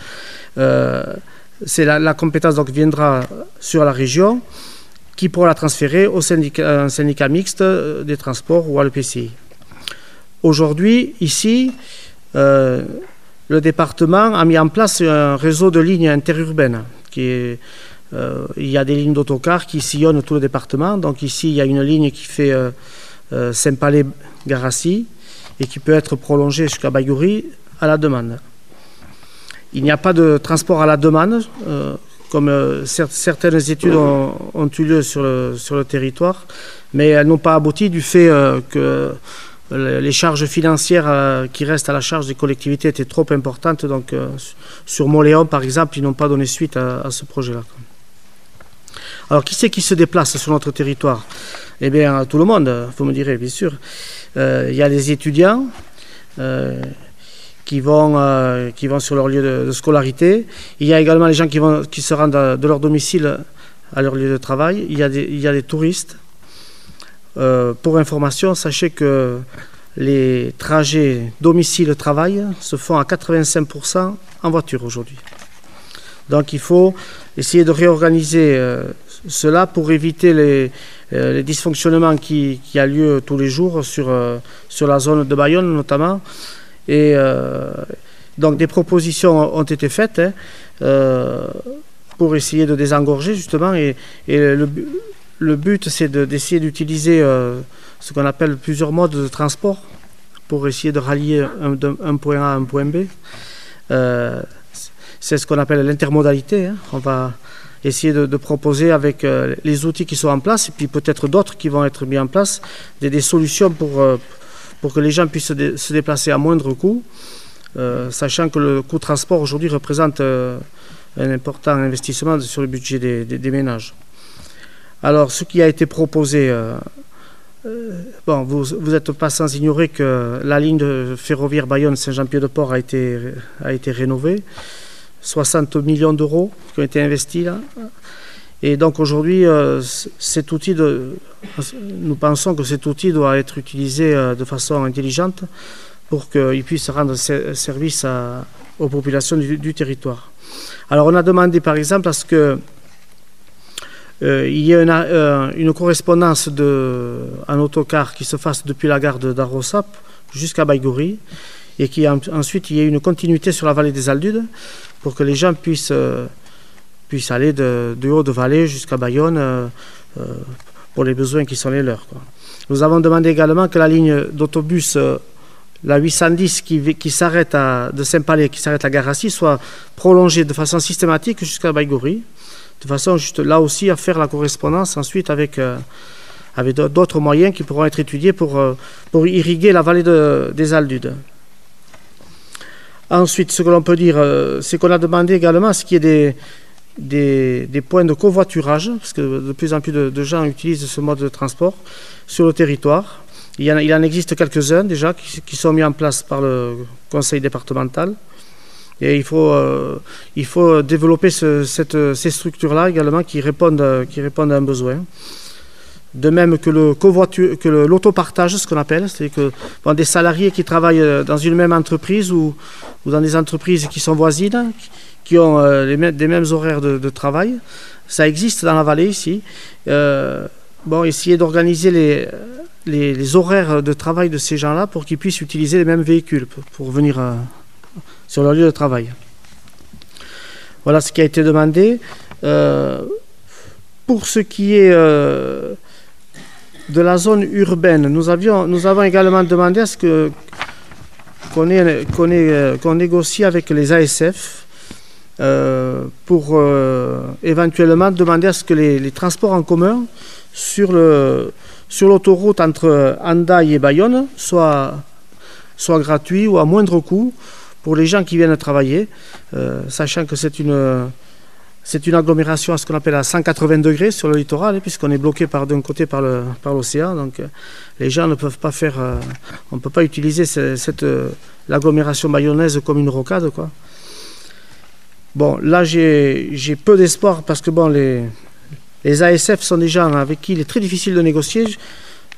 c'est la, compétence donc viendra sur la région qui pourra la transférer au syndicat, mixte des transports ou à l'EPCI. Aujourd'hui, ici, le département a mis en place un réseau de lignes interurbaines. Euh, il y a des lignes d'autocars qui sillonnent tout le département. Donc ici, il y a une ligne qui fait euh, euh, Saint-Palais-Garassi et qui peut être prolongée jusqu'à Bayouri à la demande. Il n'y a pas de transport à la demande, comme certaines études ont, eu lieu sur le, territoire, mais elles n'ont pas abouti du fait que les charges financières euh, qui restent à la charge des collectivités étaient trop importantes. Donc, euh, sur Moléon, par exemple, ils n'ont pas donné suite à, ce projet-là. Alors, qui c'est qui se déplace sur notre territoire? Eh bien, tout le monde, vous me direz, bien sûr. Euh, il y a les étudiants qui, vont, qui vont sur leur lieu de, scolarité. Il y a également les gens qui, se rendent de leur domicile à leur lieu de travail. Il y a des, touristes. Euh, pour information, sachez que les trajets domicile-travail se font à 85% en voiture aujourd'hui. Donc il faut essayer de réorganiser euh, cela pour éviter les, euh, dysfonctionnements qui, qui, a lieu tous les jours sur, sur la zone de Bayonne notamment. Et donc des propositions ont été faites hein, pour essayer de désengorger justement et, et le, le but, c'est d'essayer d'utiliser euh, ce qu'on appelle plusieurs modes de transport pour essayer de rallier un, point A à un point B. Euh, c'est ce qu'on appelle l'intermodalité. Hein. On va essayer de, proposer avec euh, les outils qui sont en place et puis peut-être d'autres qui vont être mis en place des, solutions pour, pour que les gens puissent se déplacer à moindre coût, sachant que le coût transport aujourd'hui représente un important investissement sur le budget des ménages. Alors, ce qui a été proposé, euh, euh, bon, vous n'êtes pas sans ignorer que la ligne ferroviaire Bayonne-Saint-Jean-Pied-de-Port a été rénovée. 60 millions d'euros qui ont été investis là. Et donc aujourd'hui, euh, de, nous pensons que cet outil doit être utilisé de façon intelligente pour qu'il puisse rendre service aux populations du, territoire. Alors on a demandé par exemple à ce que euh, il y a euh, une, correspondance de, en autocar qui se fasse depuis la gare d'Arrosap jusqu'à Baïgouri et qui ensuite il y ait une continuité sur la vallée des Aldudes pour que les gens puissent, euh, puissent aller de, haut de vallée jusqu'à Bayonne pour les besoins qui sont les leurs. Nous avons demandé également que la ligne d'autobus la 810 qui, qui s'arrête de Saint-Palais, qui s'arrête à Garassi, soit prolongée de façon systématique jusqu'à Baïgouri de façon juste là aussi à faire la correspondance ensuite avec, euh, avec d'autres moyens qui pourront être étudiés pour, euh, pour irriguer la vallée des Aldudes. Ensuite, ce que l'on peut dire, euh, c'est qu'on a demandé également à ce qu'il y ait des, des, points de covoiturage, parce que de plus en plus de, gens utilisent ce mode de transport sur le territoire. Il, en, existe quelques-uns déjà qui, sont mis en place par le conseil départemental. Et il faut, euh, il faut développer ces structures-là également qui répondent, qui répondent à un besoin. De même que le que l'autopartage, ce qu'on appelle, c'est que des salariés qui travaillent euh, dans une même entreprise ou, dans des entreprises qui sont voisines, qui ont euh, les des mêmes horaires de, travail, ça existe dans la vallée ici. bon, essayer d'organiser les, horaires de travail de ces gens-là pour qu'ils puissent utiliser les mêmes véhicules pour, venir sur leur lieu de travail. Voilà ce qui a été demandé. Euh, pour ce qui est euh, de la zone urbaine, nous, avons également demandé à ce que qu'on, euh, négocie avec les ASF pour éventuellement demander à ce que les, transports en commun sur l'autoroute entre Andaï et Bayonne soient gratuits ou à moindre coût pour les gens qui viennent travailler, sachant que c'est une c'est une agglomération à ce qu'on appelle à 180 degrés sur le littoral, hein, puisqu'on est bloqué d'un côté par l'océan. Par donc euh, les gens ne peuvent pas faire, euh, on ne peut pas utiliser cette, euh, l'agglomération bayonnaise comme une rocade, quoi. Bon, là j'ai peu d'espoir parce que bon, les, les ASF sont des gens avec qui il est très difficile de négocier.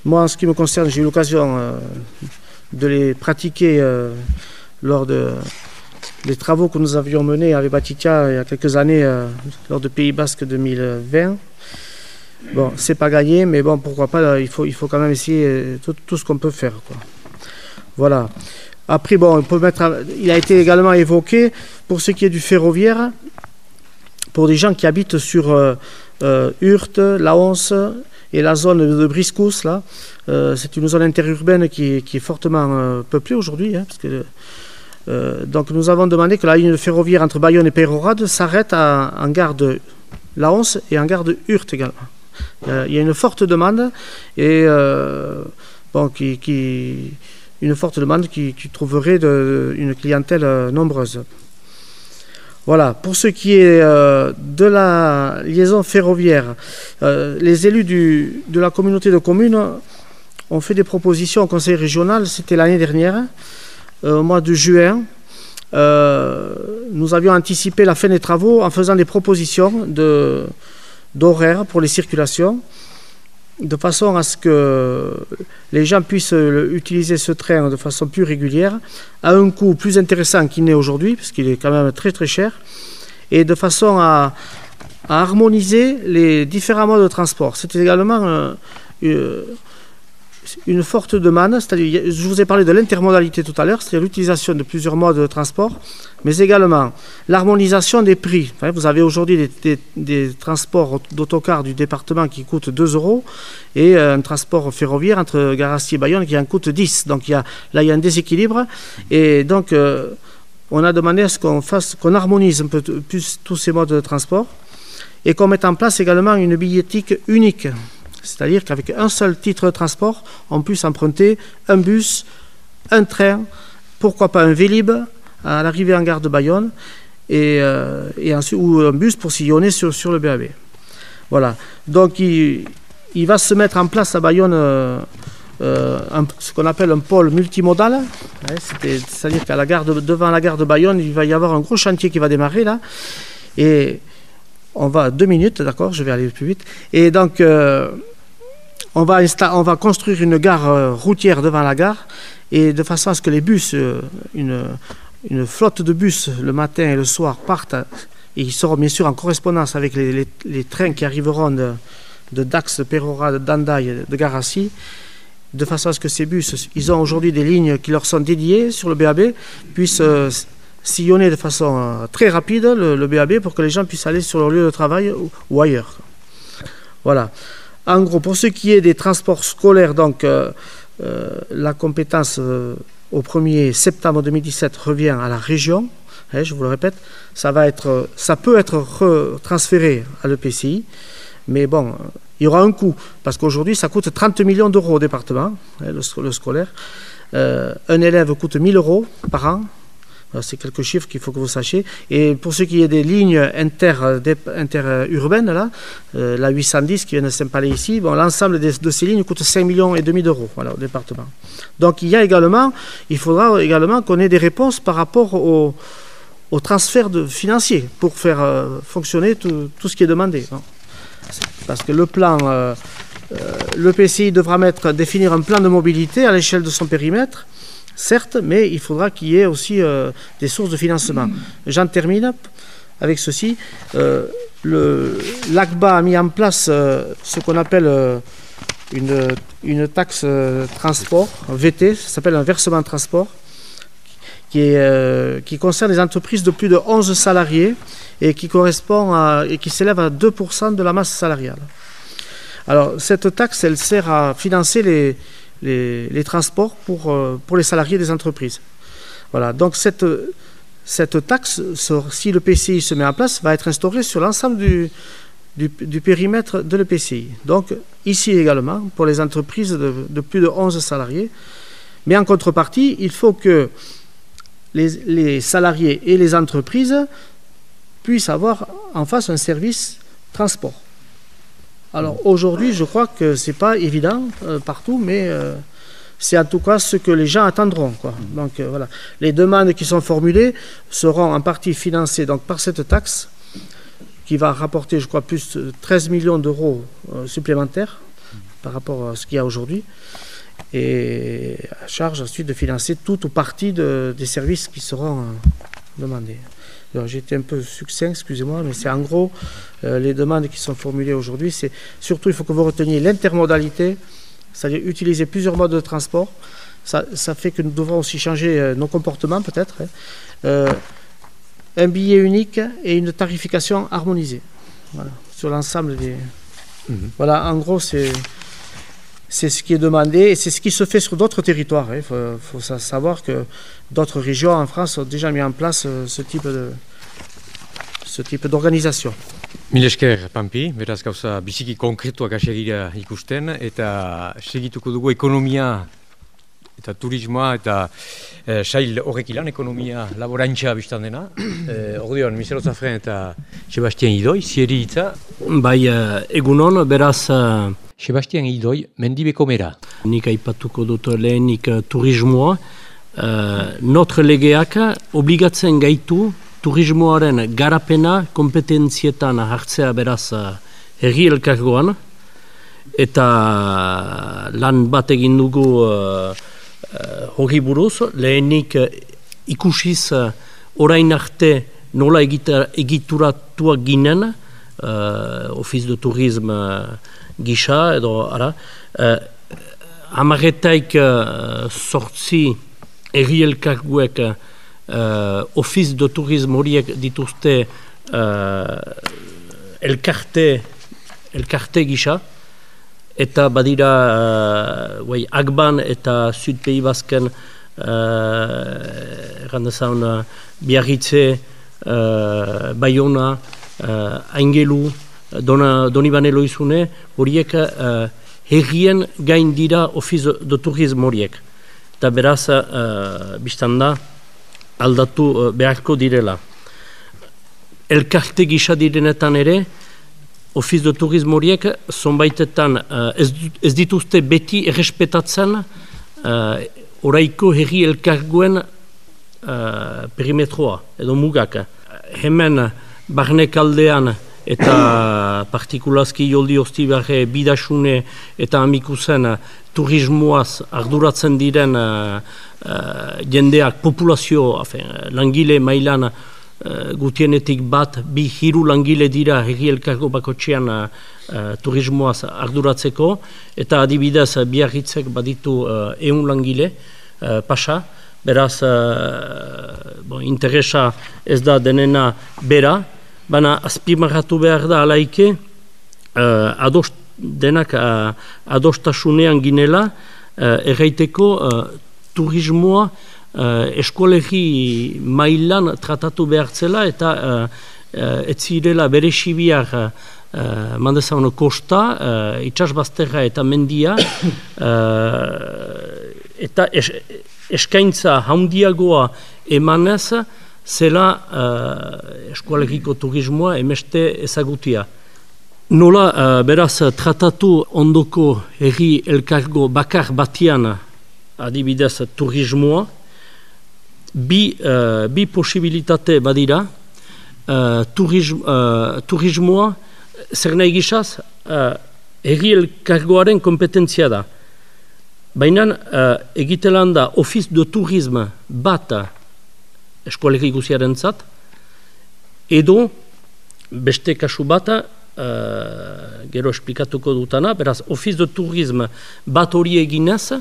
Moi, en ce qui me concerne, j'ai eu l'occasion de les pratiquer lors de les travaux que nous avions menés avec Batitia il y a quelques années euh, lors de Pays Basque 2020. Bon, c'est pas gagné, mais bon, pourquoi pas, il faut, il faut quand même essayer euh, tout, ce qu'on peut faire. Voilà. Après, bon, on peut mettre, il a été également évoqué pour ce qui est du ferroviaire, pour des gens qui habitent sur euh, euh Laonce et la zone de Briscous, là. c'est une zone interurbaine qui, qui est fortement peuplée aujourd'hui, hein, parce que euh, donc nous avons demandé que la ligne ferroviaire entre Bayonne et Pérorade s'arrête en gare de Laonce et en gare de Hurte également. Il y a une forte demande et euh, qui, trouverait une clientèle euh, nombreuse. Voilà, pour ce qui est de la liaison ferroviaire, les élus de la communauté de communes ont fait des propositions au conseil régional, c'était l'année dernière, euh, au mois de juin, euh, nous avions anticipé la fin des travaux en faisant des propositions d'horaires pour les circulations, de façon à ce que les gens puissent utiliser ce train de façon plus régulière, à un coût plus intéressant qu'il n'est aujourd'hui, parce qu'il est quand même très très cher, et de façon à, harmoniser les différents modes de transport. C'était également euh, une forte demande, c'est-à-dire, je vous ai parlé de l'intermodalité tout à l'heure, c'est-à-dire l'utilisation de plusieurs modes de transport, mais également l'harmonisation des prix. Vous avez aujourd'hui des, transports d'autocars du département qui coûtent 2 euros et un transport ferroviaire entre Garassi et Bayonne qui en coûte 10. Donc là, il y a un déséquilibre et donc euh, on a demandé à ce qu'on fasse, qu'on harmonise un peu plus tous ces modes de transport et qu'on mette en place également une billettique unique c'est-à-dire qu'avec un seul titre de transport, on puisse emprunter un bus, un train, pourquoi pas un Vélib à l'arrivée en gare de Bayonne, et, euh, ensuite, ou un bus pour sillonner sur, sur le BAB. Voilà. Donc il, va se mettre en place à Bayonne euh, euh, ce qu'on appelle un pôle multimodal. C'est-à-dire qu'à la gare devant la gare de Bayonne, il va y avoir un gros chantier qui va démarrer là. Et on va deux minutes, d'accord, je vais aller plus vite. Et donc, on va, on va construire une gare euh, routière devant la gare et de façon à ce que les bus, euh, une, flotte de bus le matin et le soir partent et ils seront bien sûr en correspondance avec les, trains qui arriveront de, Dax, de Perora, de Dandaï, de Garassi, de façon à ce que ces bus, ils ont aujourd'hui des lignes qui leur sont dédiées sur le BAB, puissent euh, sillonner de façon très rapide le, BAB pour que les gens puissent aller sur leur lieu de travail ou ailleurs. Voilà. En gros, pour ce qui est des transports scolaires, donc euh, euh, la compétence euh, au 1er septembre 2017 revient à la région. Hein, je vous le répète, ça, peut être transféré à l'EPCI, mais bon, il y aura un coût, parce qu'aujourd'hui, ça coûte 30 millions d'euros au département, hein, le, scolaire. un élève coûte 1000 euros par an, c'est quelques chiffres qu'il faut que vous sachiez. Et pour ce qui est des lignes inter, interurbaines, euh, la 810 qui vient de s'installer ici, bon, l'ensemble de, ces lignes coûte 5 millions d'euros au département. Donc il y a également, il faudra également qu'on ait des réponses par rapport au, au transfert financier pour faire euh, fonctionner tout, ce qui est demandé. Parce que le plan, euh, le PCI devra mettre, définir un plan de mobilité à l'échelle de son périmètre certes, mais il faudra qu'il y ait aussi euh, des sources de financement. J'en termine avec ceci. Euh, L'ACBA a mis en place euh, ce qu'on appelle une, une, taxe transport, VT, ça s'appelle un versement transport, qui, est, qui, concerne les entreprises de plus de 11 salariés et qui correspond à, et qui s'élève à 2% de la masse salariale. Alors cette taxe, elle sert à financer les, les, transports pour, euh, pour les salariés des entreprises. Voilà, donc cette, cette taxe, si le PCI se met en place, va être instaurée sur l'ensemble du, périmètre de l'EPCI. Donc ici également, pour les entreprises de, plus de 11 salariés. Mais en contrepartie, il faut que les salariés et les entreprises puissent avoir en face un service transport. Alors aujourd'hui, je crois que ce n'est pas évident euh, partout, mais euh, c'est en tout cas ce que les gens attendront. Quoi. Donc euh, voilà, les demandes qui sont formulées seront en partie financées donc, par cette taxe qui va rapporter, je crois, plus de 13 millions d'euros supplémentaires par rapport à ce qu'il y a aujourd'hui. Et à charge ensuite de financer toute ou partie des services qui seront demandés. Été un peu succinct, excusez-moi, mais c'est en gros euh, les demandes qui sont formulées aujourd'hui. C'est surtout, il faut que vous reteniez l'intermodalité, c'est-à-dire utiliser plusieurs modes de transport. Ça, fait que nous devons aussi changer euh, nos comportements, peut-être. Hein. Euh, un billet unique et une tarification harmonisée voilà, sur l'ensemble des. Mhm. Voilà, en gros, c'est. C'est ce qui est demandé et c'est ce qui se fait sur d'autres territoires. Hein. Il faut, savoir que d'autres régions en France ont déjà mis en place euh, ce type de ce type d'organisation. Mil esker, Pampi, beraz gauza biziki konkretuak asegira ikusten, eta segituko dugu ekonomia eta turismoa eta e, sail horrek ilan, ekonomia laborantza biztan dena. E, Ordeon, Misero Zafren eta Sebastien Idoi, zieri hitza. Bai, egunon, beraz Sebastian Idoi, mendibeko mera. Nik aipatuko dut lehenik uh, turismoa. Uh, notre legeak obligatzen gaitu turismoaren garapena kompetentzietan hartzea beraz uh, herri elkargoan. Eta lan bat egin dugu uh, hori buruz, lehenik ikusiz orain arte nola egituratuak ginen, uh, Ofiz de Turism gisa edo ara. Uh, Amaretaik uh, sortzi erri elkarguek uh, ofiz de turismo horiek dituzte uh, elkarte, elkarte gisa. Eta badira, uh, wey, Agban eta Sudpei Basken uh, errandezaun uh, Biarritze, uh, Bayona, uh, Aingelu, dona, doni banelo izune, horiek uh, herrien gain dira ofiz do turismo horiek. Eta beraz, uh, biztan da, aldatu uh, beharko direla. Elkarte gisa direnetan ere, ofiz do turismo horiek, zonbaitetan uh, ez, ez dituzte beti errespetatzen uh, oraiko herri elkarguen uh, perimetroa, edo mugak. Hemen, barnek aldean, eta partikulazki joldi ostibarre bidasune eta amikusen turismoaz arduratzen diren uh, jendeak populazio afen, langile mailan uh, gutienetik bat bi hiru langile dira hegi elkargo bakotxean uh, turismoaz arduratzeko. Eta adibidez biarritzek baditu uh, eun langile uh, pasa. Beraz uh, interesa ez da denena bera baina azpimarratu behar da alaike uh, adost, denak uh, adostasunean ginela uh, erraiteko uh, turismoa uh, eskolegi mailan tratatu behartzela eta uh, uh, etzirela bere sibiak uh, Uh, mandezauno kosta, uh, itxasbazterra eta mendia, eta es, eskaintza haundiagoa emanez, zela uh, eskualegiko turismoa emeste ezagutia. Nola, uh, beraz, tratatu ondoko erri elkargo bakar batian adibidez turismoa, bi, uh, bi posibilitate badira, uh, turism, uh, turismoa, zer nahi gizaz, uh, erri elkargoaren kompetentzia da. Baina uh, egitelan da ofiz de turisme bat eskualek ikusiaren zat, edo beste kasu bata, uh, gero esplikatuko dutana, beraz, Ofiz de Turism bat hori eginez,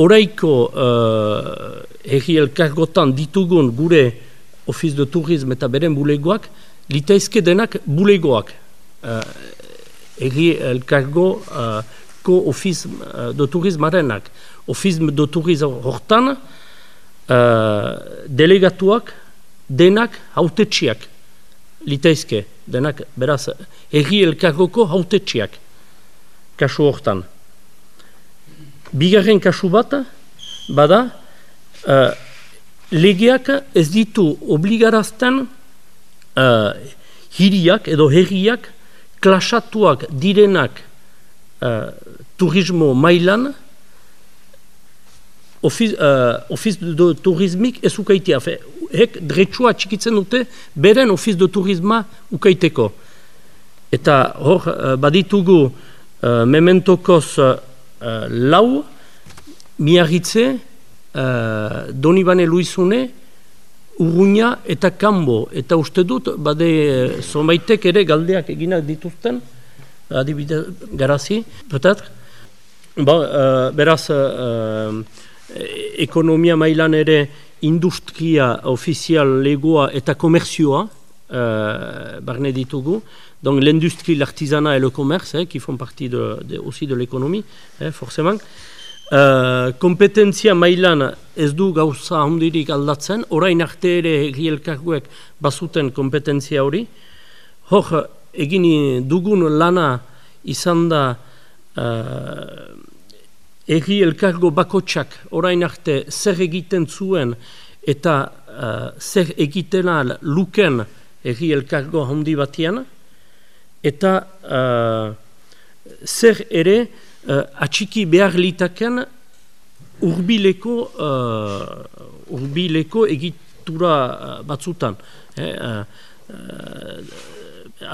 oraiko uh, erri elkargotan ditugun gure Ofiz de Turism eta beren bulegoak, litaizke denak bulegoak. Uh, erri elkargo uh, ko Ofiz de Turismarenak. Ofiz de Turism hortan, delegatuak denak hautetxiak litaizke, denak beraz herri elkargoko hautetxiak kasu hortan. Bigarren kasu bat, bada, uh, legeak ez ditu obligarazten uh, hiriak edo herriak klasatuak direnak uh, turismo mailan ofiz, uh, ofiz de turismik ez ukaitea. Hek dretsua txikitzen dute beren ofiz de turisma ukaiteko. Eta hor baditugu uh, mementokoz uh, lau miarritze uh, Donibane Luizune Urruña eta Kambo. Eta uste dut, bade, zonbaitek ere galdeak eginak dituzten, adibide garazi, petat. Ba, uh, beraz, uh, ekonomia mailan ere industria ofizial legoa eta komerzioa uh, barne ditugu. Donc l'industrie, l'artisanat et le commerce, eh, qui font partie de, de, aussi de l'économie, eh, forcément. Uh, kompetentzia mailan ez du gauza handirik aldatzen, orain arte ere egielkakuek bazuten kompetentzia hori. Hor, egin dugun lana izan da uh, egi elkargo bakotsak orain arte zer egiten zuen eta uh, zer egitena luken egi elkargo handi batian, eta uh, zer ere uh, atxiki behar litaken urbileko, uh, urbileko egitura batzutan. Eh, uh,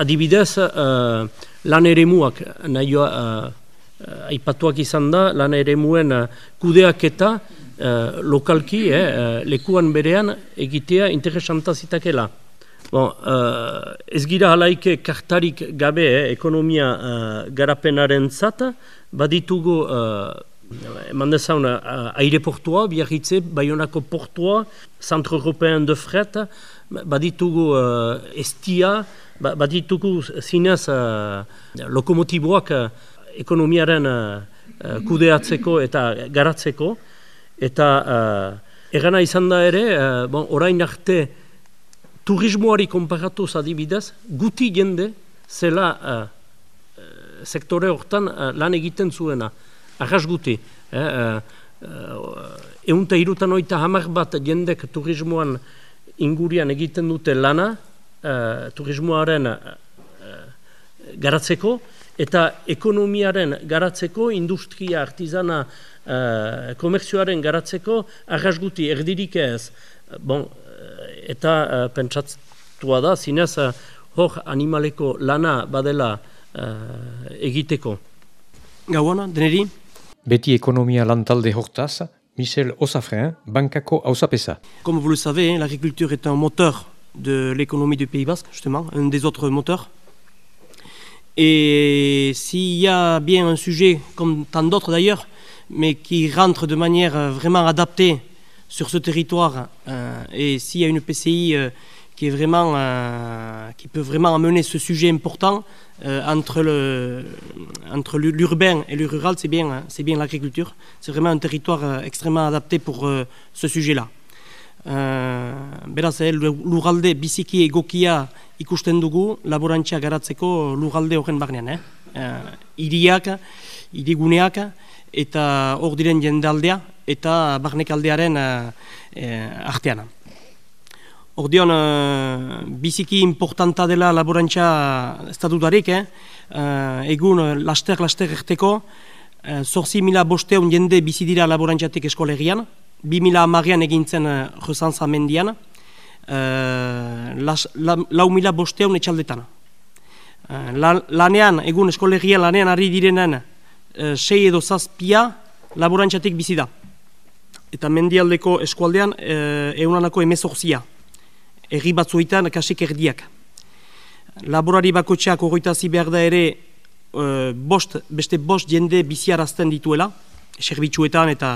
adibidez, uh, lan ere muak, nahi uh, aipatuak izan da, lan ere muen uh, kudeak eta uh, lokalki, eh, lekuan berean egitea interesanta zitakela. Bon, uh, ez gira halaike kartarik gabe eh, ekonomia uh, garapenaren zat, baditugu uh, eman dezaun uh, aireportua, biarritze, Bayonako portua, Centre Européen de Fret, baditugu uh, estia, ba, baditugu zinez uh, lokomotiboak uh, ekonomiaren uh, kudeatzeko eta garatzeko, eta uh, erana izan da ere, bon, orain arte, turismoari konparatuz adibidez, guti jende zela sektore hortan lan egiten zuena, arras guti. Eh, eunta irutan oita hamar bat jendek turismoan ingurian egiten dute lana, turismoaren garatzeko, eta ekonomiaren garatzeko, industria, artizana, uh, komerzioaren garatzeko, arras guti, erdirik ez, bon, eta uh, pentsatua da, zinez uh, hor animaleko lana badela uh, egiteko. Gauana, deneri? Beti ekonomia lantalde hortaz, Michel Osafren, bankako hausapesa. Comme vous le savez, l'agriculture est un moteur de l'économie du Pays Basque, justement, un des autres moteurs. Et s'il y a bien un sujet, comme tant d'autres d'ailleurs, mais qui rentre de manière vraiment adaptée sur ce territoire euh, et s'il y a une PCI euh, qui, est vraiment, euh, qui peut vraiment amener ce sujet important entre, entre l'urbain et le rural, c'est bien, c'est bien l'agriculture. C'est vraiment un territoire extrêmement adapté pour ce sujet-là. Beraz, eh, lurralde biziki egokia ikusten dugu laborantza garatzeko lurralde horren barnean. Eh? Uh, iriak, iriguneak, eta hor diren jendaldea eta barnekaldearen uh, artean. Hor dion, uh, biziki importanta dela laborantza estatudarik, eh? uh, egun laster-laster erteko, uh, zorzi mila bosteun jende bizi dira laborantzatik eskolegian, bi mila amarean egintzen uh, resantza mendian, uh, las, la, lau mila bosteun etxaldetan. Uh, lanean, egun eskolegian lanean ari direnen e, sei edo zazpia laborantzatik bizi da. Eta mendialdeko eskualdean e, eunanako emezortzia. Erri batzuetan kasik erdiak. Laborari bakotxeak horretazi behar da ere e, bost, beste bost jende biziarazten dituela, serbitzuetan eta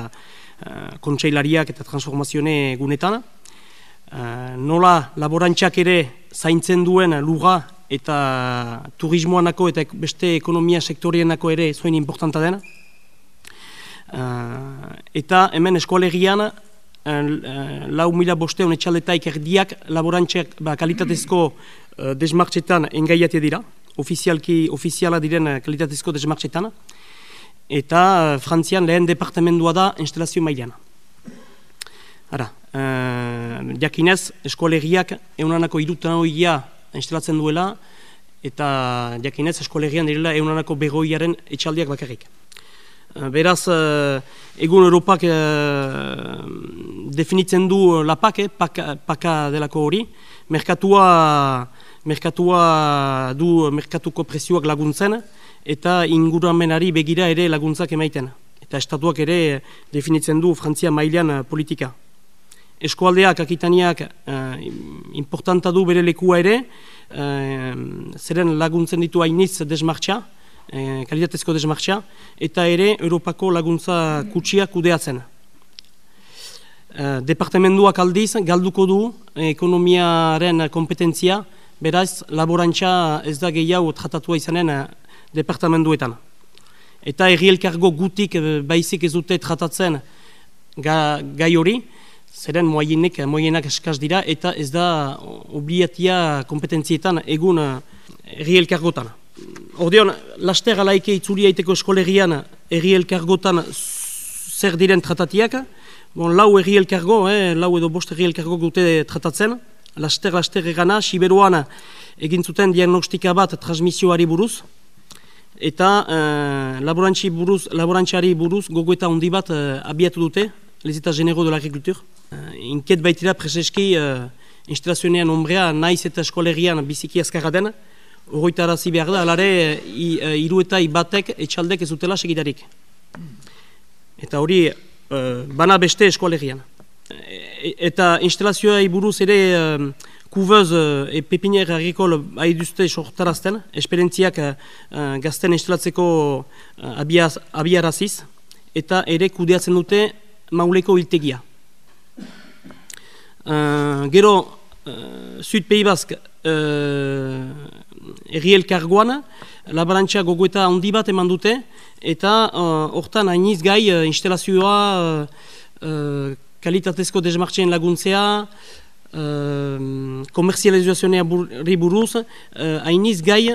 kontseilariak eta transformazione gunetan. E, nola laborantxak ere zaintzen duen luga eta turismoanako eta beste ekonomia sektorienako ere zuen importanta dena. Uh, eta hemen eskolegian uh, lau mila bosteun etxaldetaik erdiak laborantxeak ba, kalitatezko uh, desmartxetan engaiatia dira, ofizialki, ofiziala diren uh, kalitatezko desmartxetan, eta uh, Frantzian lehen departamendua da instalazio mailan. Ara, uh, jakinez, eskolegiak eunanako irutan hoia instalatzen duela, eta jakinez, eskolegian direla eunanako begoiaren etxaldiak bakarrik. Eh, beraz, egun Europak uh, definitzen du lapake, paka, paka delako hori, merkatua, merkatua du merkatuko presioak laguntzen, eta inguramenari begira ere laguntzak emaiten. Eta estatuak ere definitzen du Frantzia mailean politika. Eskualdeak, akitaniak, uh, importanta du bere lekua ere, uh, zeren laguntzen ditu hainiz desmartxa, e, kalitatezko desmartxa, eta ere Europako laguntza kutsiak kudeatzen. E, departamentuak aldiz, galduko du ekonomiaren kompetentzia, beraz, laborantza ez da gehiago tratatua izanen departamentuetan. Eta erri elkargo gutik e, baizik ez dute tratatzen ga, gai hori, zeren moienek, moienak eskaz dira, eta ez da obliatia kompetentzietan egun erri elkargotan. Ordeon, laster alaike itzuli aiteko eskolegian erri elkargotan zer diren tratatiak. Bon, lau erri elkargo, eh, lau edo bost erri elkargo dute tratatzen. Laster, laster egana, Siberuan egin zuten diagnostika bat transmisioari buruz. Eta eh, laborantzi buruz, laborantziari buruz gogoeta handi bat eh, abiatu dute, lezita genero de l'agricultur. Eh, inket baitira preseski eh, instalazionean ombrea naiz eta eskolegian biziki azkarra den. Horroitarazi behar da, alare, e, iru eta batek etxaldek ez dutela segitarik. Eta hori, e, bana beste eskoalegian. E, eta instalazioa buruz ere kuvez e, pepiner agrikol haiduzte sortarazten, esperientziak gazten instalatzeko abiaraziz, eta ere kudeatzen dute mauleko hiltegia. gero, uh, Zuid Peibazk, erri elkargoan, labarantxa gogoeta handi bat eman dute, eta uh, hortan hainiz gai uh, instalazioa uh, uh, kalitatezko desmartxeen laguntzea, uh, komerzializazionea buruz, hainiz gai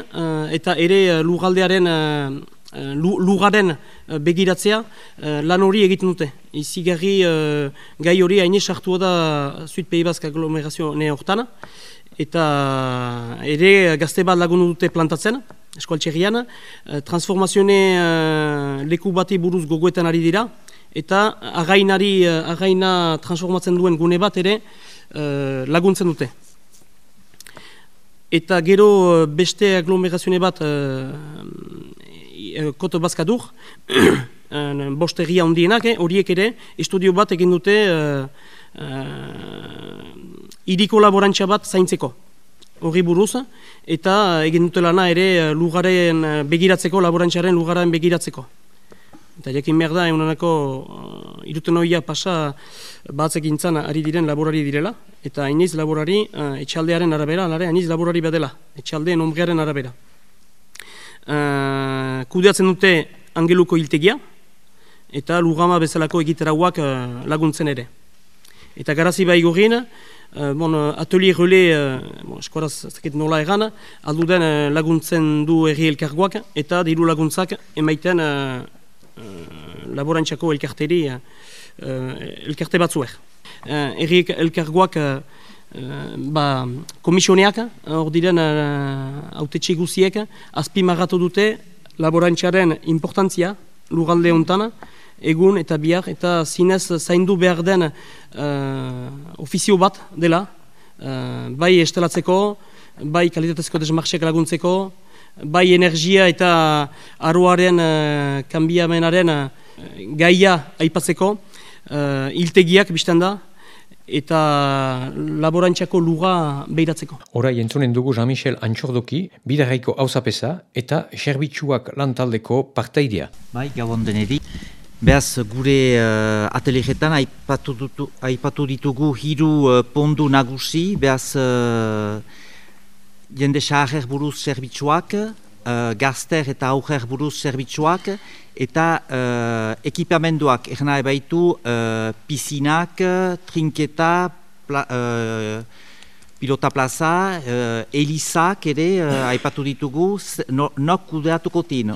eta ere lugaldearen lugaren begiratzea lan hori egiten dute. Izigarri uh, gai hori hainiz sartua da Zuid Peibazk aglomerazio ne hortan, eta ere gazte bat lagundu dute plantatzen, eskualtxerrian, eh, transformazione uh, leku bati buruz gogoetan ari dira, eta againari, uh, againa transformatzen duen gune bat ere uh, laguntzen dute. Eta gero beste aglomerazione bat uh, koto bazkadur, bosteria ondienak, horiek ere, estudio bat egin dute iriko laborantza bat zaintzeko hori buruz, eta egin dute lana ere eh, lugaren eh, begiratzeko, laborantzaren lugaren begiratzeko. Eta jakin behar da, egunanako uh, iruten hoia pasa batzek ari diren laborari direla, eta hainiz laborari uh, etxaldearen arabera, alare, hainiz laborari badela, etxaldeen omgearen arabera. Uh, kudeatzen dute angeluko hiltegia, eta lugama bezalako egiterauak uh, laguntzen ere. Eta garazi bai gogin, Uh, bon, atelier relais, uh, bon, eskoraz ez nola egan, alduden uh, laguntzen du erri elkargoak eta diru laguntzak emaiten uh, uh, laborantxako elkarteri uh, elkarte batzuek. Uh, erri elkargoak uh, ba, komisioneak, hor diren uh, guziek, azpi marratu dute laborantxaren importantzia lugalde hontana, egun eta bihar eta zinez zaindu behar den uh, ofizio bat dela, uh, bai estelatzeko, bai kalitatezko desmarxek laguntzeko, bai energia eta aruaren uh, kanbiamenaren uh, gaia aipatzeko, uh, iltegiak bizten da, eta laborantxako luga behiratzeko. Horai entzunen dugu Jean-Michel Antxordoki, bidarraiko hauzapesa eta serbitxuak lantaldeko partaidea. Bai, gabon deneri. Beaz, gure uh, ateliegetan aipatu, aipatu ditugu hiru uh, pondu nagusi, beaz, uh, jende sahajer buruz zerbitzuak, uh, gazter eta auger buruz zerbitzuak, eta uh, ekipamenduak egin nahi baitu uh, pisinak, trinketa, pla, uh, pilota plaza, uh, elizak ere uh, aipatu ditugu, nok no kudeatuko tin.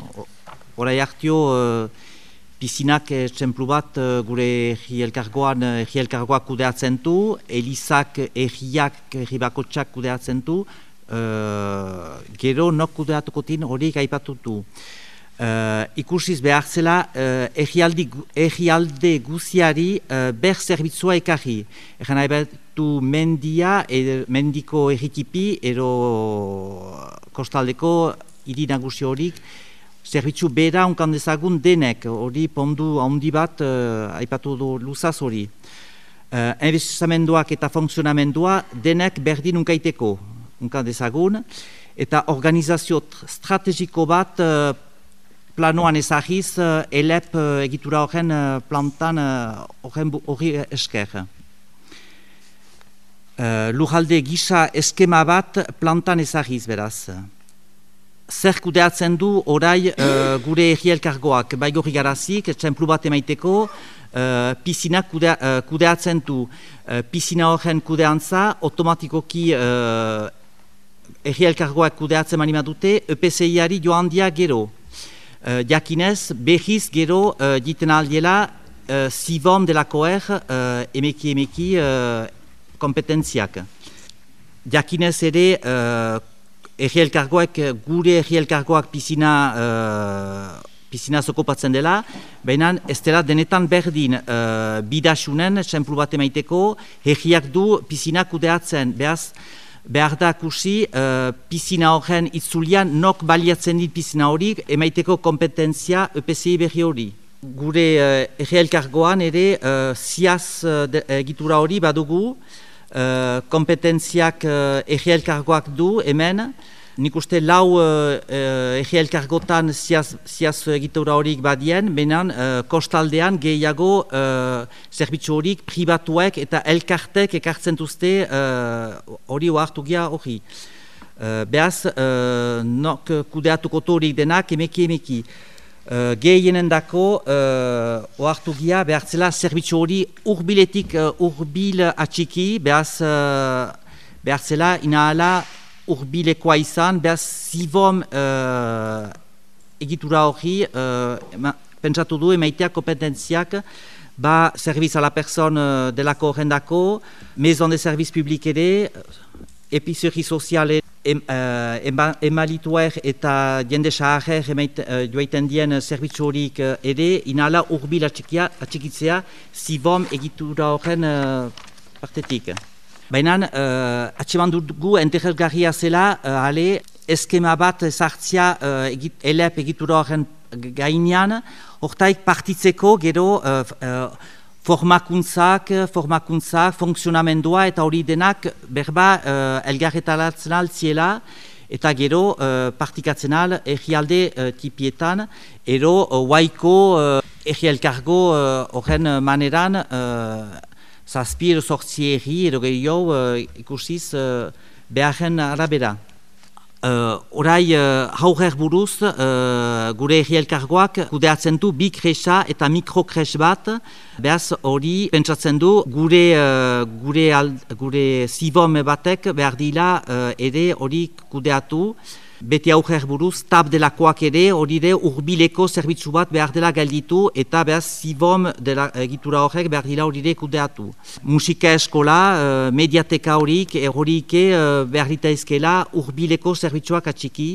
Horai hartio, uh, Pizinak txemplu bat gure egi elkargoan egi elkargoak kudeatzen du, elizak egiak egi bakotxak kudeatzen du, uh, gero nok kudeatuko tin horiek aipatu du. Uh, ikusiz behar zela uh, egialde guziari uh, ber zerbitzua ekarri. Egan nahi betu mendia, ed, mendiko egikipi, ero kostaldeko hiri nagusi horik, zerbitzu bera unkan dezagun denek, hori pondu handi bat, uh, aipatu du luzaz hori. Uh, Investizamenduak eta funksionamendua denek berdin unkaiteko, unkan dezagun, eta organizazio strategiko bat uh, planoan ezagiz, uh, elep uh, egitura horren plantan horren uh, esker. Uh, Lujalde gisa eskema bat plantan ezagiz beraz zer kudeatzen du orai uh, gure egielkargoak, bai gori garazik, txemplu bat emaiteko, uh, pizinak kudea, uh, kudeatzen du. Uh, pizina horren kudeantza, otomatikoki uh, egielkargoak kudeatzen manima dute, EPCI-ari joan dia gero. Uh, jakinez, behiz gero uh, jiten aldiela, uh, zibon delakoer uh, emeki emeki uh, kompetentziak. Jakinez ere, uh, egielkargoak, gure egielkargoak pizina, uh, pizina zokopatzen dela, baina ez dela denetan berdin uh, bidasunen, txemplu bat emaiteko, egiak du pizina kudeatzen, behaz, behar da kusi, uh, pizina horren itzulian, nok baliatzen dit pizina hori, emaiteko kompetentzia EPCI berri hori. Gure uh, egielkargoan ere, uh, ziaz uh, egitura hori badugu, uh, kompetentziak uh, egielkargoak du hemen, nik uste lau uh, uh, egielkargotan ziaz, ziaz egitura horik badien, benan uh, kostaldean gehiago uh, zerbitzu horik pribatuek eta elkartek ekartzen duzte hori uh, oartu gia hori. Uh, Beaz, uh, nok kudeatuko horik denak emeki emeki. Uh, gehienen dako, uh, oartu gia, behartzela zerbitzu hori urbiletik uh, urbil atxiki, behaz, uh, behartzela inahala urbilekoa izan, behaz zibom uh, egitura hori, uh, pentsatu du, emaitea kompetentziak, ba, serviz a la person uh, delako horrendako, mezon de serviz publik ere, epizurri soziale em, uh, emalituer eta jende sahajer uh, joaiten dien zerbitzu horik uh, ere, inala urbil atxikitzea zibom egitura horren uh, partetik. Baina, uh, atseman dugu enteresgarria zela, uh, ale, eskema bat zartzia uh, egit, elep egitura horren gainean, hortaik partitzeko gero uh, formakuntzak, formakuntzak, funksionamendua eta hori denak berba uh, elgarretalatzen altziela eta gero uh, partikatzen al egialde uh, tipietan. Ero uh, waiko uh, egielkargo horren uh, maneran uh, zazpir sortzi egi edo gehiago uh, ikusiz uh, beharren arabera. Uh, orai uh, buruz uh, gure egielkargoak kudeatzen du bi kresa eta mikrokres bat behaz hori pentsatzen du gure uh, gure, gure zibome batek behar dila uh, ere hori kudeatu beti auger buruz, tab delakoak ere, hori ere urbileko zerbitzu bat behar dela gelditu eta behar zibom dela egitura horrek behar dela hori ere kudeatu. Musika eskola, uh, mediateka horik, erhorik uh, behar dita ezkela urbileko zerbitzuak atxiki,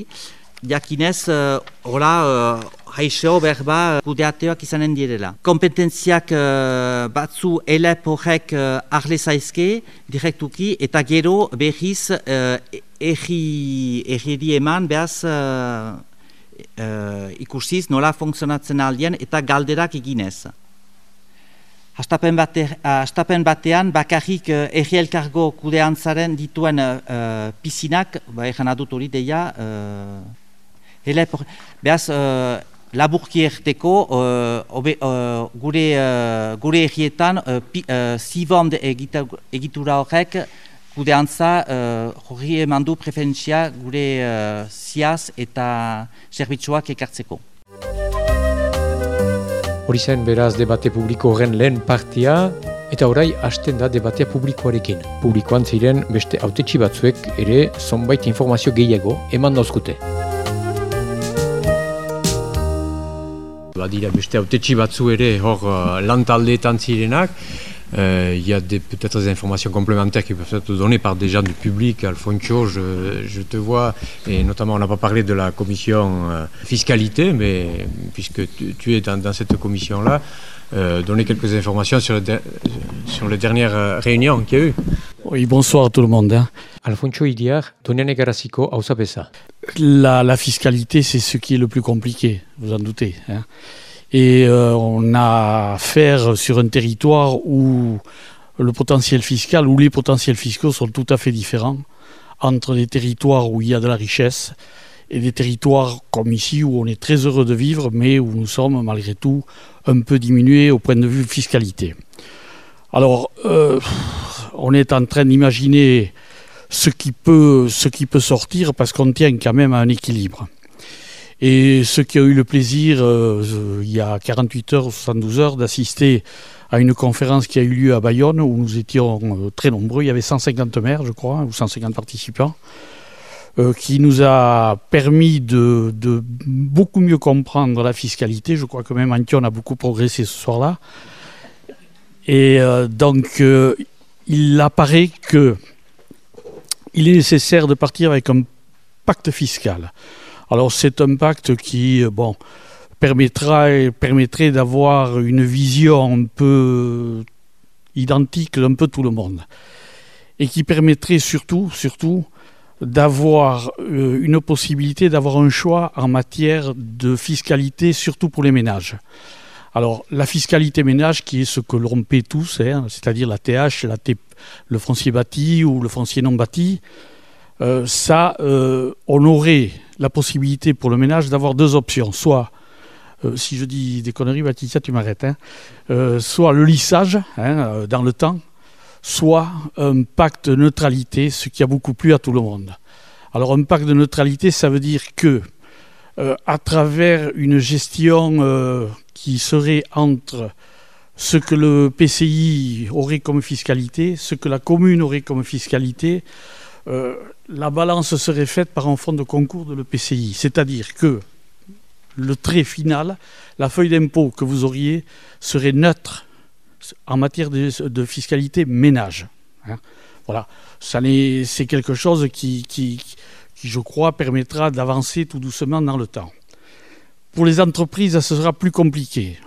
jakinez, uh, hola, uh, haixo berba kudeateak izanen direla. Kompetentziak uh, batzu elep horrek uh, arle zaizke, direktuki, eta gero behiz uh, erri, eman behaz uh, uh, ikusiz nola funtzionatzen aldien eta galderak eginez. Hastapen, bate, hastapen batean bakarrik uh, erri elkargo kudean zaren dituen uh, pisinak, ba, egan adut hori deia, uh, behaz, uh, laburki erteko, uh, uh, gure, uh, gure errietan uh, pi, uh, egitura horrek kudeantza uh, horri eman preferentzia gure uh, ziaz eta zerbitzuak ekartzeko. Hori zen beraz debate publiko horren lehen partia, eta orai hasten da debatea publikoarekin. Publikoan ziren beste autetxi batzuek ere zonbait informazio gehiago eman dauzkute. Badira beste autetxi batzu ere hor uh, lantaldeetan zirenak, il y a peut-être des informations complémentaires qui peuvent être données par des gens du public. Alfonso, je, te vois, et notamment on n'a pas parlé de la commission euh, fiscalité, mais puisque tu, es dans, cette commission-là, euh, donner quelques informations sur, sur les dernières euh, réunions qu'il y a eu. Oui, bonsoir à tout le monde. Hein. Alfonso Idiar, Doniane Ausapesa. La, la fiscalité, c'est ce qui est le plus compliqué, vous en doutez. Hein. Et euh, on a affaire sur un territoire où le potentiel fiscal, où les potentiels fiscaux sont tout à fait différents entre des territoires où il y a de la richesse et des territoires comme ici où on est très heureux de vivre, mais où nous sommes malgré tout un peu diminués au point de vue fiscalité. Alors, euh, on est en train d'imaginer ce qui peut, sortir parce qu'on tient quand même à un équilibre. Et ceux qui ont eu le plaisir, euh, il y a 48 heures ou 72 heures, d'assister à une conférence qui a eu lieu à Bayonne, où nous étions euh, très nombreux, il y avait 150 maires, je crois, ou 150 participants, euh, qui nous a permis de, de, beaucoup mieux comprendre la fiscalité. Je crois que même Antion a beaucoup progressé ce soir-là. Et euh, donc, euh, il apparaît que il est nécessaire de partir avec un pacte fiscal. Alors c'est un pacte qui bon, permettra, permettrait d'avoir une vision un peu identique d'un peu tout le monde. Et qui permettrait surtout, surtout d'avoir euh, une possibilité d'avoir un choix en matière de fiscalité, surtout pour les ménages. Alors, la fiscalité ménage, qui est ce que l'on paie tous, hein, c'est-à-dire la TH, le foncier bâti ou le foncier non bâti, euh, ça, euh, on aurait la possibilité pour le ménage d'avoir deux options. Soit, euh, si je dis des conneries, Baptista, tu m'arrêtes, hein, soit le lissage hein, dans le temps, soit un pacte de neutralité, ce qui a beaucoup plu à tout le monde. Alors, un pacte de neutralité, ça veut dire que, euh, à travers une gestion qui serait entre ce que le PCI aurait comme fiscalité, ce que la commune aurait comme fiscalité, euh, la balance serait faite par un fonds de concours de l'EPCI. C'est-à-dire que le trait final, la feuille d'impôt que vous auriez, serait neutre en matière de, fiscalité ménage. Hein. Voilà, c'est quelque chose qui, qui, je crois, permettra d'avancer tout doucement dans le temps. Pour les entreprises, ce sera plus compliqué.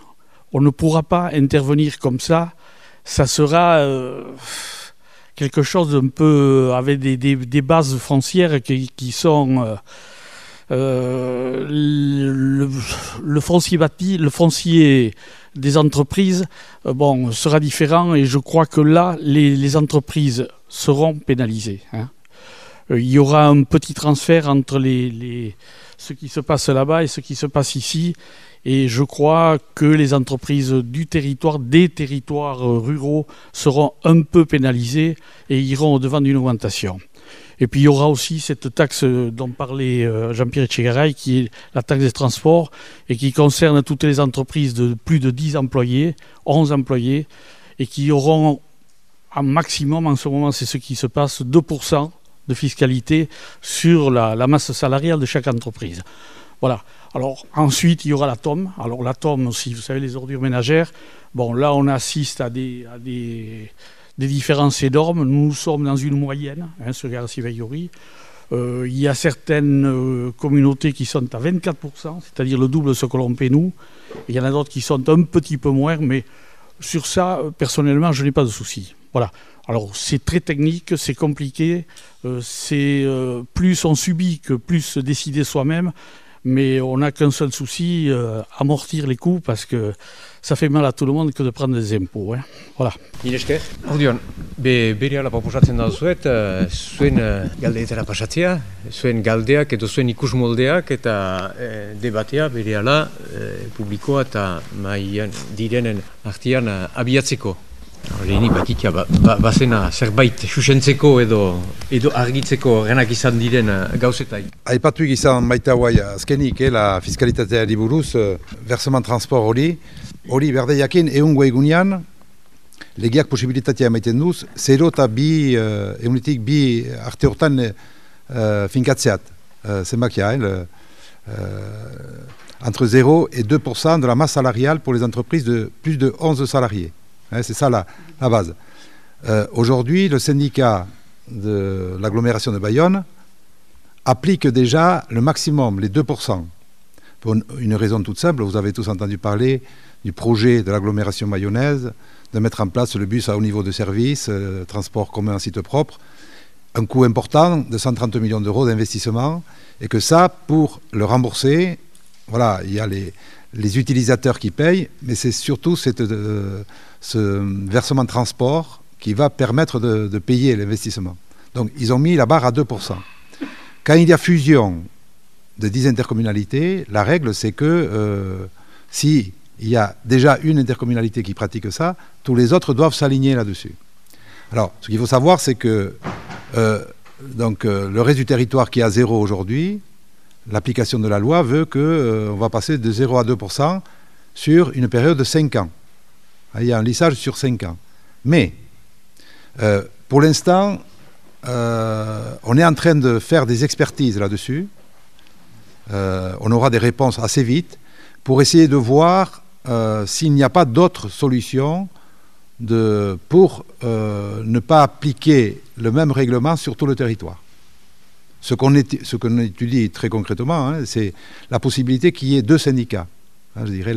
On ne pourra pas intervenir comme ça. Ça sera... Euh, quelque chose d'un peu avec des, bases foncières qui, sont euh, euh, le, foncier des entreprises, bon, sera différent et je crois que là, les, les entreprises seront pénalisées. Hein. Euh, il y aura un petit transfert entre ce qui se passe là-bas et ce qui se passe ici. Et je crois que les entreprises du territoire, des territoires ruraux, seront un peu pénalisées et iront au-devant d'une augmentation. Et puis il y aura aussi cette taxe dont parlait euh, Jean-Pierre Etchegaray, qui est la taxe des transports et qui concerne toutes les entreprises de plus de 10 employés, 11 employés, et qui auront un maximum, en ce moment c'est ce qui se passe, 2% de fiscalité sur la, masse salariale de chaque entreprise. Voilà. Alors ensuite, il y aura la tome. Alors la tome aussi, vous savez, les ordures ménagères. Bon, là, on assiste à des, à des, des différences énormes. Nous sommes dans une moyenne hein, sur Garci-Veillori. Euh, il y a certaines euh, communautés qui sont à 24%, c'est-à-dire le double de ce que l'on paie nous. Il y en a d'autres qui sont un petit peu moins, mais sur ça, euh, personnellement, je n'ai pas de souci. Voilà. Alors c'est très technique, c'est compliqué, euh, c'est euh, plus on subit que plus décider soi-même. mais on n'a qu'un seul souci, euh, amortir les coûts, parce que ça fait mal à tout le monde que de prendre des impôts. Hein. Voilà. Ireske, ordeon, be, bere ala proposatzen da zuet, uh, zuen uh, galdeetara pasatzea, zuen galdeak edo zuen ikusmoldeak eta uh, debatea bere ala uh, publikoa eta maian direnen artian uh, abiatzeko. Leheni batitia, ba, ba, bazena zerbait susentzeko edo edo argitzeko genak izan diren uh, gauzetai. Aipatu izan baita guai azkenik, eh, la fiskalitatea buruz, uh, versement transport hori, hori berde jakin egun egunean, legiak posibilitatea emaiten duz, 0 eta bi, uh, egunetik bi arte hortan uh, finkatzeat, uh, zenbakia, eh, euh, entre 0 et 2% de la masse salariale pour les entreprises de plus de 11 salariés. Hein, c'est ça la, base. Euh, Aujourd'hui, le syndicat de l'agglomération de Bayonne applique déjà le maximum, les 2%. Pour une, raison toute simple, vous avez tous entendu parler du projet de l'agglomération bayonnaise de mettre en place le bus à haut niveau de service, euh, transport commun en site propre, un coût important de 130 millions d'euros d'investissement, et que ça, pour le rembourser, voilà, il y a les, les utilisateurs qui payent, mais c'est surtout euh, ce versement de transport qui va permettre de, payer l'investissement. Donc ils ont mis la barre à 2%. Quand il y a fusion de 10 intercommunalités, la règle c'est que euh, si il y a déjà une intercommunalité qui pratique ça, tous les autres doivent s'aligner là-dessus. Alors, ce qu'il faut savoir, c'est que euh, le reste du territoire qui est à zéro aujourd'hui, l'application de la loi veut qu'on euh, va passer de 0 à 2% sur une période de 5 ans. Il y a un lissage sur 5 ans. Mais, euh, pour l'instant, euh, on est en train de faire des expertises là-dessus. Euh, on aura des réponses assez vite pour essayer de voir s'il n'y a pas d'autres solutions pour ne pas appliquer le même règlement sur tout le territoire. Ce qu'on étudie très concrètement, hein, c'est la possibilité qu'il y ait deux syndicats. Hein, je dirais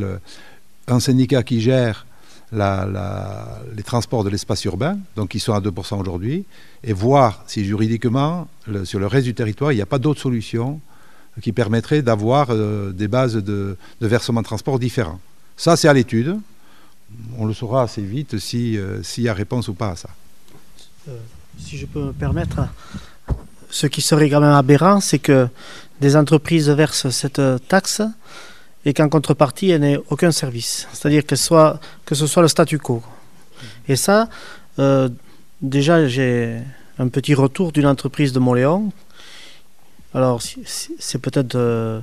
un syndicat qui gère les transports de l'espace urbain, donc qui sont à 2% aujourd'hui, et voir si juridiquement, sur le reste du territoire, il n'y a pas d'autres solutions qui permettraient d'avoir euh, des bases de, versement de transport différents. Ça, c'est à l'étude. On le saura assez vite euh, s'il y a réponse ou pas à ça. Euh, si je peux me permettre, ce qui serait quand même aberrant, c'est que des entreprises versent cette taxe et qu'en contrepartie, elle n'ait aucun service. C'est-à-dire que, ce soit le statu quo. Et ça, euh, déjà, j'ai un petit retour d'une entreprise de Montléon. Alors, c'est peut-être euh,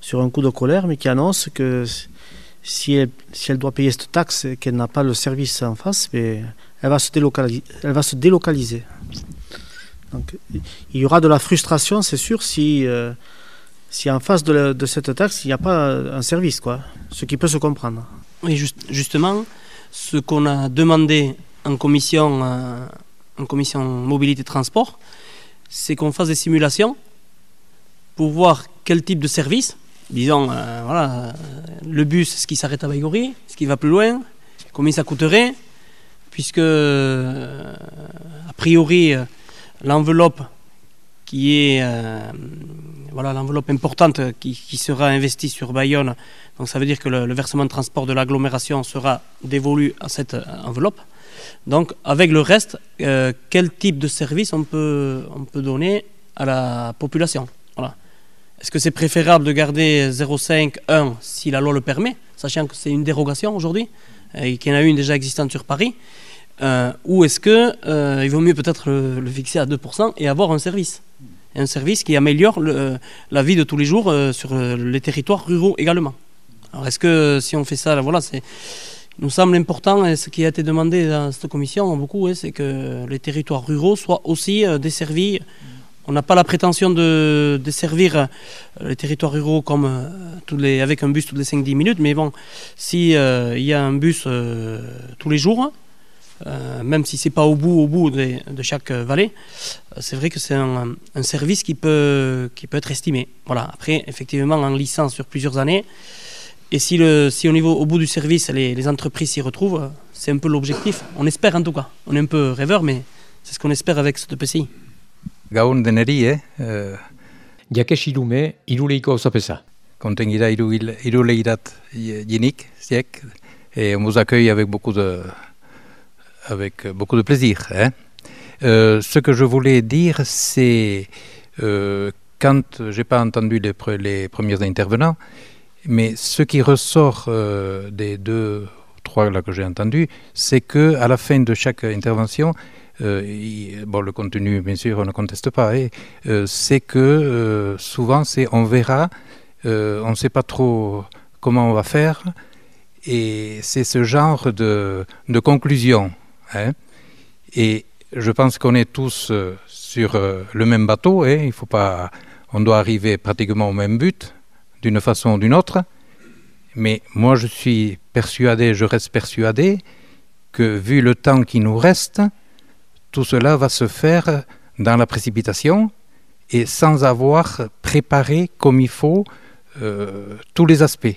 sur un coup de colère, mais qui annonce que si elle, doit payer cette taxe et qu'elle n'a pas le service en face. Elle va se délocaliser. Donc, il y aura de la frustration, c'est sûr, si, euh, si en face de, la, cette taxe, il n'y a pas un service, quoi, ce qui peut se comprendre. Oui, juste, justement, ce qu'on a demandé en commission, euh, en commission mobilité transport, c'est qu'on fasse des simulations pour voir quel type de service, disons, euh, voilà, le bus, est-ce qu'il s'arrête à Baïgori, est-ce qu'il va plus loin, combien ça coûterait, puisque, a priori, l'enveloppe qui est euh, voilà l'enveloppe importante qui, qui, sera investie sur Bayonne. Donc ça veut dire que le, versement de transport de l'agglomération sera dévolu à cette euh, enveloppe. Donc avec le reste, euh, quel type de service on peut, on peut donner à la population? Voilà. Est-ce que c'est préférable de garder 0,5, 1 si la loi le permet, sachant que c'est une dérogation aujourd'hui et qu'il y en a une déjà existante sur Paris euh, ou est-ce que euh, il vaut mieux peut-être le, fixer à 2% et avoir un service. Un service qui améliore le, la vie de tous les jours euh, sur les territoires ruraux également. Alors est-ce que si on fait ça voilà c'est nous semble important et ce qui a été demandé dans cette commission beaucoup c'est que les territoires ruraux soient aussi euh, desservis. On n'a pas la prétention de desservir euh, les territoires ruraux euh, avec un bus toutes les 5-10 minutes mais bon si il y a un bus tous les jours Euh, même si c'est pas au bout au bout de, de chaque vallée euh, c'est vrai que c'est un, un service qui peut qui peut être estimé. Voilà. Après effectivement en licence sur plusieurs années et si le si au niveau au bout du service les, les entreprises s'y retrouvent c'est un peu l'objectif. On espère en tout cas. On est un peu rêveur mais c'est ce qu'on espère avec ce PCI gaun deneri eh uh... jakes irume iruleiko auzapeza konten gira iruleirat jenik ziek et on vous accueille avec beaucoup de avec beaucoup de plaisir. Hein. Euh, ce que je voulais dire, c'est euh, quand j'ai pas entendu les, pre premiers intervenants, mais ce qui ressort euh, des deux, trois là que j'ai entendu, c'est que à la fin de chaque intervention, euh, bon, le contenu, bien sûr, on ne conteste pas, euh, c'est que euh, souvent, c'est on verra, euh, on ne sait pas trop comment on va faire, et c'est ce genre de conclusion. Hein. Et je pense qu'on est tous euh, sur euh, le même bateau, et il faut pas, on doit arriver pratiquement au même but, d'une façon ou d'une autre. Mais moi, je suis persuadé, je reste persuadé que vu le temps qui nous reste, tout cela va se faire dans la précipitation et sans avoir préparé comme il faut euh, tous les aspects.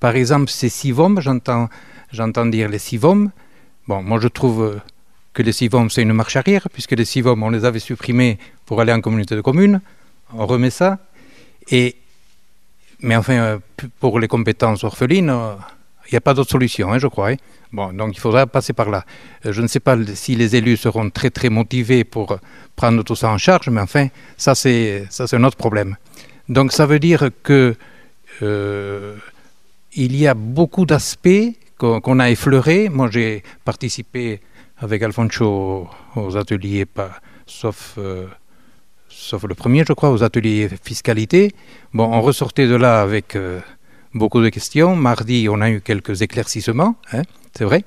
Par exemple, ces SIVOM, j'entends, j'entends dire les SIVOM. Bon, moi je trouve euh, que les SIVOM c'est une marche arrière, puisque les SIVOM on les avait supprimés pour aller en communauté de communes. On remet ça. Et, mais enfin, euh, pour les compétences orphelines, euh, il n'y a pas d'autre solution, hein, je crois. hein. Bon, donc il faudra passer par là. Euh, je ne sais pas si les élus seront très très motivés pour euh, prendre tout ça en charge, mais enfin, ça c'est ça c'est un autre problème. Donc ça veut dire que euh, il y a beaucoup d'aspects qu'on a effleurés. Moi, j'ai participé avec Alfonso aux ateliers, sauf, euh, sauf le premier, je crois, aux ateliers fiscalité. Bon, on ressortait de là avec euh, beaucoup de questions. Mardi, on a eu quelques éclaircissements, hein, c'est vrai.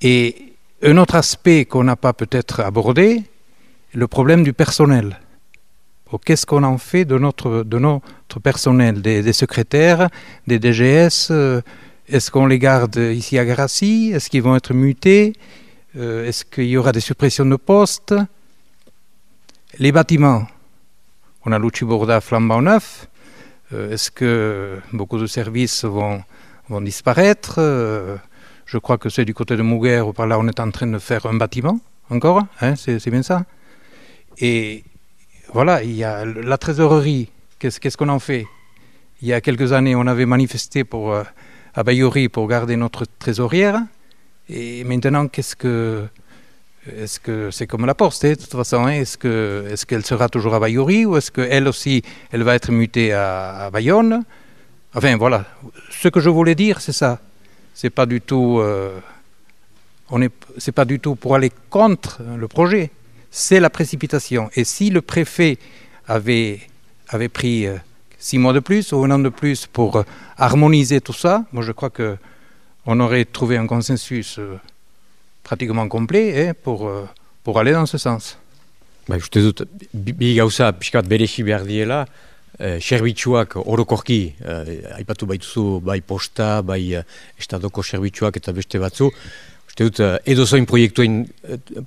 Et un autre aspect qu'on n'a pas peut-être abordé, le problème du personnel. Qu'est-ce qu'on en fait de notre, de notre personnel, des, des secrétaires, des DGS euh, Est-ce qu'on les garde ici à Grassi Est-ce qu'ils vont être mutés? Euh, Est-ce qu'il y aura des suppressions de postes? Les bâtiments. On a l'Uchiborda flambant neuf. Euh, Est-ce que beaucoup de services vont, disparaître? Euh, Je crois que c'est du côté de Mouguer, ou par là, on est en train de faire un bâtiment, encore, hein, c'est bien ça. Et voilà, il y a la trésorerie. Qu'est-ce qu'on en fait? Il y a quelques années, on avait manifesté pour, à Bayouri pour garder notre trésorière. Et maintenant, qu'est-ce que. Est-ce que c'est comme la poste, hein, de toute façon hein, Est-ce que est-ce qu'elle sera toujours à Bayouri ou est-ce qu'elle aussi, elle va être mutée à, Bayonne? Enfin, voilà. Ce que je voulais dire, c'est ça. C'est pas du tout. euh, on est, pas du tout pour aller contre le projet. C'est la précipitation. Et si le préfet avait, avait pris euh, six mois de plus ou un an de plus pour euh, harmoniser tout ça, moi je crois que on aurait trouvé un consensus euh, pratiquement complet hein, pour, euh, pour aller dans ce sens. Bai, uste dut, bi, gauza pixka bat beresi behar diela, eh, zerbitzuak orokorki, eh, aipatu baituzu bai posta, bai eh, estadoko zerbitzuak eta beste batzu, uste dut, edozoin proiektuen,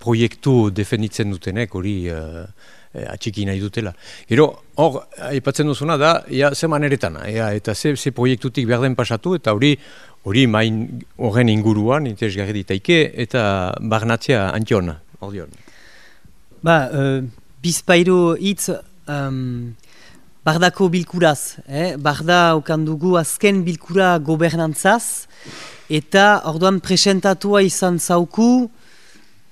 proiektu defenditzen dutenek hori eh, eh, atxiki nahi dutela. Gero, hor, aipatzen duzuna da, ea, ze maneretan, ea, eta ze, ze proiektutik behar den pasatu, eta hori hori main horren inguruan, interesgarri ditaike, eta barnatzea antion, ordion. Ba, uh, bizpairu hitz um, bardako bilkuraz. Eh? Barda okan dugu azken bilkura gobernantzaz, eta orduan presentatua izan zauku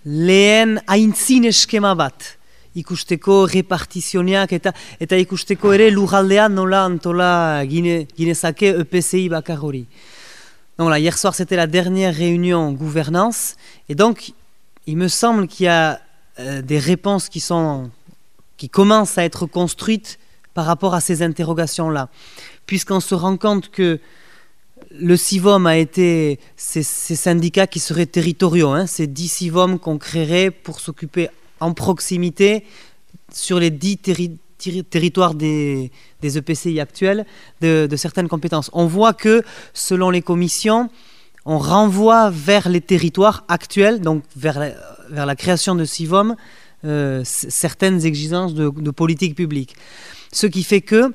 lehen aintzin eskema bat ikusteko repartizioneak eta eta ikusteko ere lujaldean nola antola gine, ginezake EPCI bakar hori. Donc là, hier soir, c'était la dernière réunion gouvernance. Et donc, il me semble qu'il y a euh, des réponses qui, sont, qui commencent à être construites par rapport à ces interrogations-là. Puisqu'on se rend compte que le CIVOM a été ces, ces syndicats qui seraient territoriaux, hein, ces 10 CIVOM qu'on créerait pour s'occuper en proximité sur les 10 terri- terri- territoires des, EPCI actuels de, certaines compétences. On voit que selon les commissions, on renvoie vers les territoires actuels, donc vers la, création de CIVOM, euh, certaines exigences de, politique publique. Ce qui fait que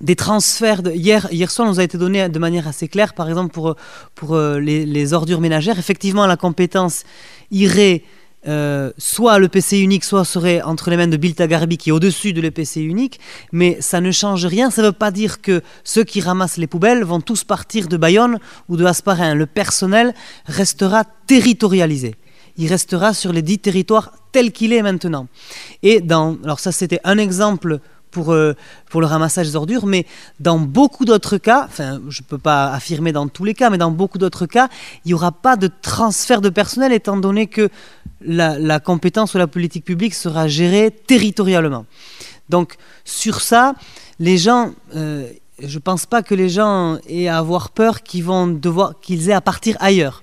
des transferts de... hier, soir nous a été donné de manière assez claire, par exemple pour, euh, les ordures ménagères, effectivement la compétence irait euh, soit à l'EPC unique, soit serait entre les mains de Bilta Garbi qui est au-dessus de l'EPC unique, mais ça ne change rien. Ça ne veut pas dire que ceux qui ramassent les poubelles vont tous partir de Bayonne ou de Asparin. Le personnel restera territorialisé. Il restera sur les dix territoires tels qu'il est maintenant. Et dans, alors ça c'était un exemple pour, euh, pour le ramassage des ordures, mais dans beaucoup d'autres cas, enfin je ne peux pas affirmer dans tous les cas, mais dans beaucoup d'autres cas, il n'y aura pas de transfert de personnel étant donné que la, la compétence ou la politique publique sera gérée territorialement. Donc sur ça, les gens, euh, je ne pense pas que les gens aient à avoir peur qu'ils vont devoir, qu'ils aient à partir ailleurs.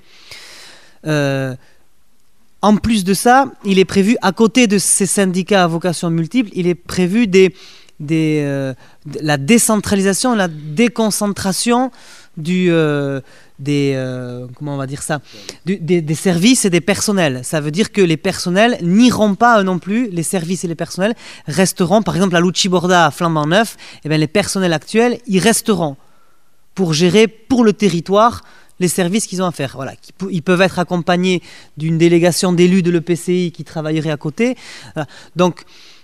Euh, en plus de ça, il est prévu, à côté de ces syndicats à vocation multiple, il est prévu des, euh, de la décentralisation, la déconcentration du, euh, des, euh, comment on va dire ça, des, services et des personnels. Ça veut dire que les personnels n'iront pas non plus, les services et les personnels resteront, par exemple à Lucci Borda, à Flambant Neuf, eh bien, les personnels actuels, ils resteront pour gérer pour le territoire les services qu'ils ont à faire. Voilà, ils peuvent être accompagnés d'une délégation d'élus de l'EPCI qui travaillerait à côté. Donc,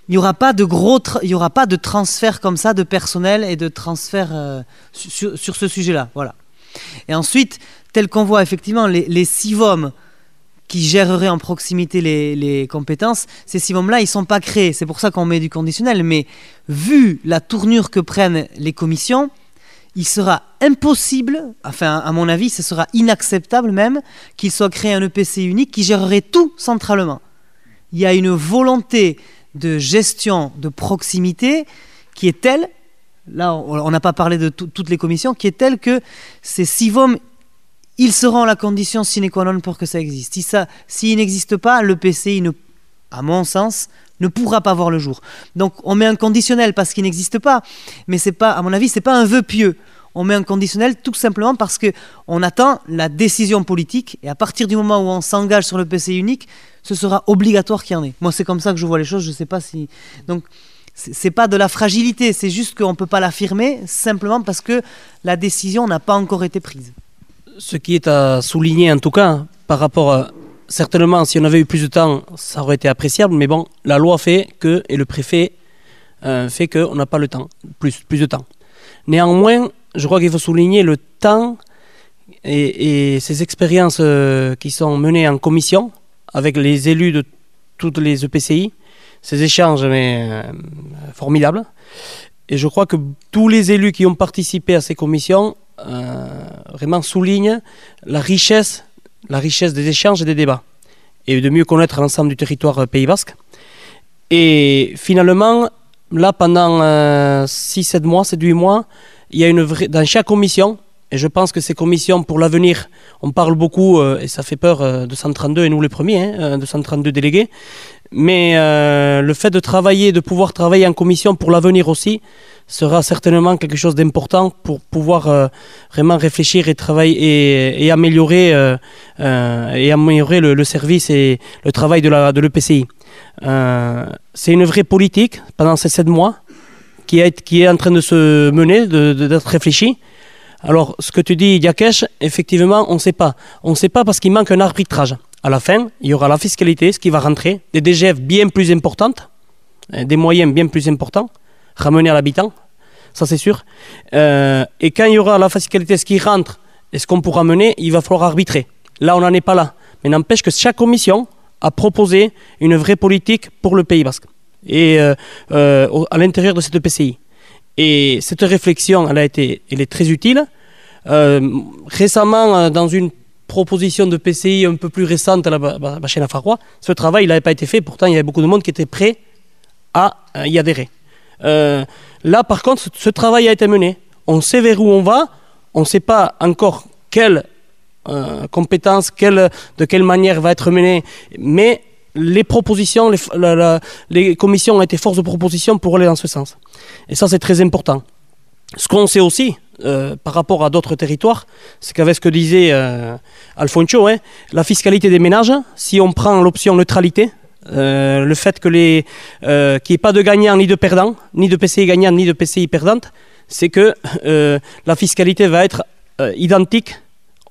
il n'y aura pas de gros, il aura pas de transfert comme ça de personnel et de transfert euh, su- sur, sur ce sujet-là. Voilà. Et ensuite, tel qu'on voit effectivement les, les CIVOM qui géreraient en proximité les, les compétences, ces CIVOM-là, ils sont pas créés. C'est pour ça qu'on met du conditionnel. Mais vu la tournure que prennent les commissions, il sera impossible, enfin à mon avis, ce sera inacceptable même, qu'il soit créé un EPC unique qui gérerait tout centralement. Il y a une volonté de gestion de proximité qui est telle, là on n'a pas parlé de tout- toutes les commissions, qui est telle que ces CIVOM, ils seront la condition sine qua non pour que ça existe. Si ça, s'il n'existe pas, l'EPCI, ne, à mon sens, ne pourra pas voir le jour. Donc on met un conditionnel parce qu'il n'existe pas, mais c'est pas, à mon avis, c'est pas un vœu pieux. On met un conditionnel tout simplement parce que on attend la décision politique et à partir du moment où on s'engage sur le PCI unique, ce sera obligatoire qu'il y en ait. Moi, c'est comme ça que je vois les choses. Je sais pas si donc c'est pas de la fragilité, c'est juste qu'on peut pas l'affirmer simplement parce que la décision n'a pas encore été prise. Ce qui est à souligner en tout cas, par rapport à, certainement si on avait eu plus de temps, ça aurait été appréciable, mais bon, la loi fait que, et le préfet euh, fait qu'on n'a pas le temps, plus, plus de temps. Néanmoins, je crois qu'il faut souligner le temps et, ces expériences euh, qui sont menées en commission avec les élus de toutes les EPCI, ces échanges mais, euh, formidables. Et je crois que tous les élus qui ont participé à ces commissions euh, vraiment soulignent la richesse, la richesse des échanges et des débats, et de mieux connaître l'ensemble du territoire Pays Basque. Et finalement, là, pendant 6-7 mois, 7-8 mois, il y a une vraie, dans chaque commission, et je pense que ces commissions, pour l'avenir, on parle beaucoup, euh, et ça fait peur, euh, de 132, et nous les premiers, hein, euh, de 132 délégués, mais euh, le fait de travailler, de pouvoir travailler en commission pour l'avenir aussi, sera certainement quelque chose d'important pour pouvoir euh, vraiment réfléchir et travailler et, améliorer euh, euh, et améliorer le, service et le travail de de l'EPCI. Euh, c'est une vraie politique pendant ces sept mois qui est en train de se mener, d'être réfléchie. Alors, ce que tu dis, Yakesh, effectivement, on ne sait pas. On ne sait pas parce qu'il manque un arbitrage. À la fin, il y aura la fiscalité, ce qui va rentrer, des DGF bien plus importantes, euh, des moyens bien plus importants, ramenés à l'habitant, ça c'est sûr. Euh, et quand il y aura la fiscalité, ce qui rentre et ce qu'on pourra mener, il va falloir arbitrer. Là, on n'en est pas là. Mais n'empêche que chaque commission a proposé une vraie politique pour le Pays Basque et euh, euh, à l'intérieur de cette PCI. Et cette réflexion, elle, a été, elle est très utile. Euh, récemment, dans une proposition de PCI un peu plus récente à la Ba- Ba- Bachena Farois, ce travail n'avait pas été fait. Pourtant, il y avait beaucoup de monde qui était prêt à y adhérer. Là, par contre, ce, travail a été mené. On sait vers où on va. On ne sait pas encore quelle compétence, quelle, de quelle manière va être menée, mais les propositions, les, commissions ont été force de proposition pour aller dans ce sens. Et ça, c'est très important. Ce qu'on sait aussi, euh, par rapport à d'autres territoires, c'est qu'avec ce que disait euh, Alfonso, hein, la fiscalité des ménages, si on prend l'option neutralité, euh, le fait euh, qu'il n'y ait pas de gagnant ni de perdant, ni de PCI gagnant ni de PCI perdante, c'est que la fiscalité va être identique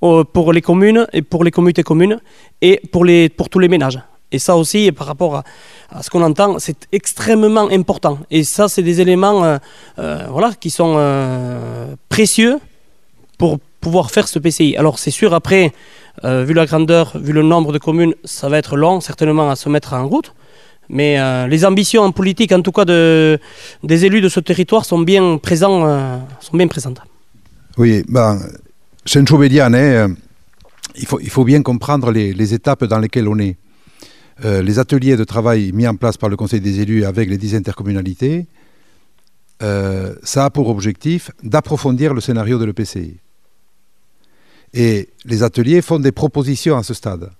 pour les communes et pour les communautés communes et pour tous les ménages. Et ça aussi, par rapport à, ce qu'on entend, c'est extrêmement important. Et ça, c'est des éléments euh, euh, voilà, qui sont euh, précieux pour pouvoir faire ce PCI. Alors c'est sûr, après, vu la grandeur, vu le nombre de communes, ça va être long certainement à se mettre en route. Mais les ambitions en politique, en tout cas de, des élus de ce territoire, sont bien, présents, sont bien présentes. Oui, ben, c'est une hein, il, faut, il faut bien comprendre les étapes dans lesquelles on est. Euh, les ateliers de travail mis en place par le Conseil des élus avec les 10 intercommunalités, euh, ça a pour objectif d'approfondir le scénario de l'EPCI. Et les ateliers font des propositions à ce stade.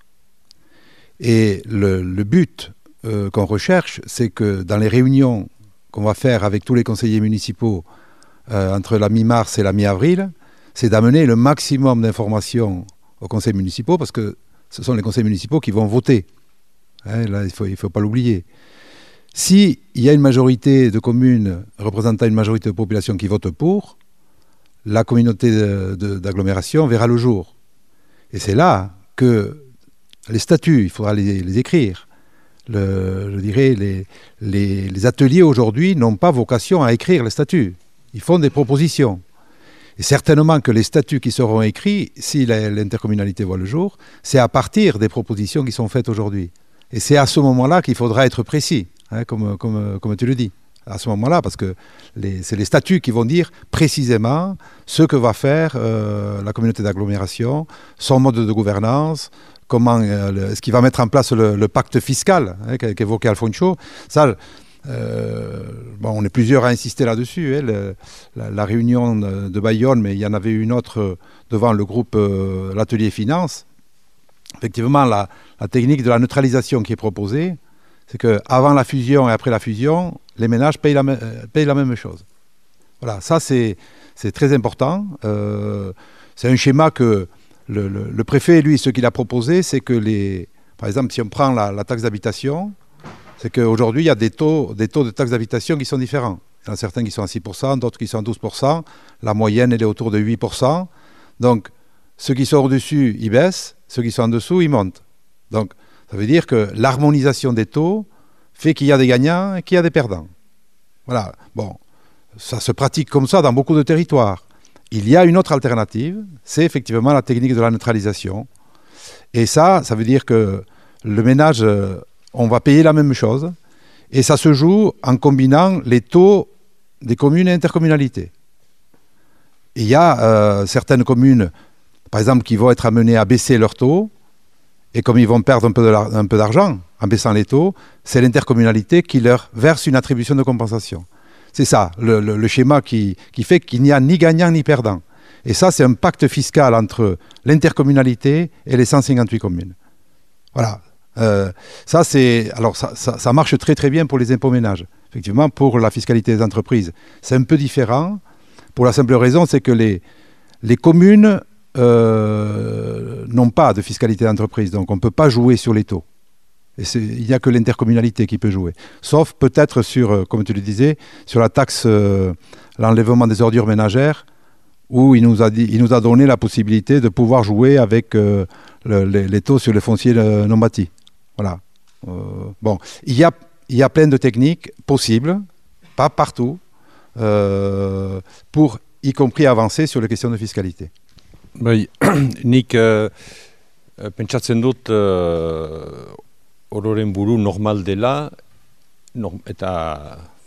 Et le, but euh, qu'on recherche, c'est que dans les réunions qu'on va faire avec tous les conseillers municipaux entre la mi-mars et la mi-avril, c'est d'amener le maximum d'informations aux conseils municipaux, parce que ce sont les conseils municipaux qui vont voter. Hein, là, il ne faut, il faut pas l'oublier. S'il y a une majorité de communes représentant une majorité de population qui vote pour, la communauté d'agglomération verra le jour. Et c'est là que les statuts, il faudra les, écrire, je dirais, les, les ateliers aujourd'hui n'ont pas vocation à écrire les statuts. Ils font des propositions. Et certainement que les statuts qui seront écrits, si l'intercommunalité voit le jour, c'est à partir des propositions qui sont faites aujourd'hui. Et c'est à ce moment-là qu'il faudra être précis, hein, comme, tu le dis. À ce moment-là, parce que c'est les statuts qui vont dire précisément ce que va faire euh, la communauté d'agglomération, son mode de gouvernance, comment euh, ce qui va mettre en place le, pacte fiscal hein, qu'évoquait Alfonso. Ça, euh, bon, on est plusieurs à insister là-dessus. Hein, la, réunion de Bayonne, mais il y en avait une autre devant le groupe l'atelier finance. Effectivement, la, la, technique de la neutralisation qui est proposée, c'est que avant la fusion et après la fusion, les ménages payent la, la même chose. Voilà, ça c'est très important. Euh, c'est un schéma que le, préfet, lui, ce qu'il a proposé, c'est que les. Par exemple, si on prend la, la taxe d'habitation, c'est qu'aujourd'hui, il y a des taux, des taux de taxe d'habitation qui sont différents. Il y en a certains qui sont à 6%, d'autres qui sont à 12%. La moyenne, elle est autour de 8%. Donc, ceux qui sont au-dessus, ils baissent. Ceux qui sont en dessous, ils montent. Donc, ça veut dire que l'harmonisation des taux fait qu'il y a des gagnants et qu'il y a des perdants. Voilà. Bon, ça se pratique comme ça dans beaucoup de territoires. Il y a une autre alternative, c'est effectivement la technique de la neutralisation. Et ça, ça veut dire que le ménage, on va payer la même chose. Et ça se joue en combinant les taux des communes et intercommunalités. Il y a euh, certaines communes, par exemple, qui vont être amenées à baisser leurs taux. Et comme ils vont perdre un peu d'argent en baissant les taux, c'est l'intercommunalité qui leur verse une attribution de compensation. C'est ça, le, schéma qui, fait qu'il n'y a ni gagnant ni perdant. Et ça, c'est un pacte fiscal entre l'intercommunalité et les 158 communes. Voilà. Euh, ça, c'est alors ça, marche très très bien pour les impôts ménages. Effectivement, pour la fiscalité des entreprises, c'est un peu différent. Pour la simple raison, c'est que les communes euh, n'ont pas de fiscalité d'entreprise, donc on ne peut pas jouer sur les taux. Il n'y a que l'intercommunalité qui peut jouer. Sauf peut-être sur, euh, comme tu le disais, sur la taxe, euh, l'enlèvement des ordures ménagères, où il nous, a donné la possibilité de pouvoir jouer avec le, les, taux sur les fonciers non bâtis. Voilà. Bon, il y, a, il y a plein de techniques possibles, pas partout, pour y compris avancer sur les questions de fiscalité. Bai, nik uh, pentsatzen dut uh, ororen buru normal dela, norm, eta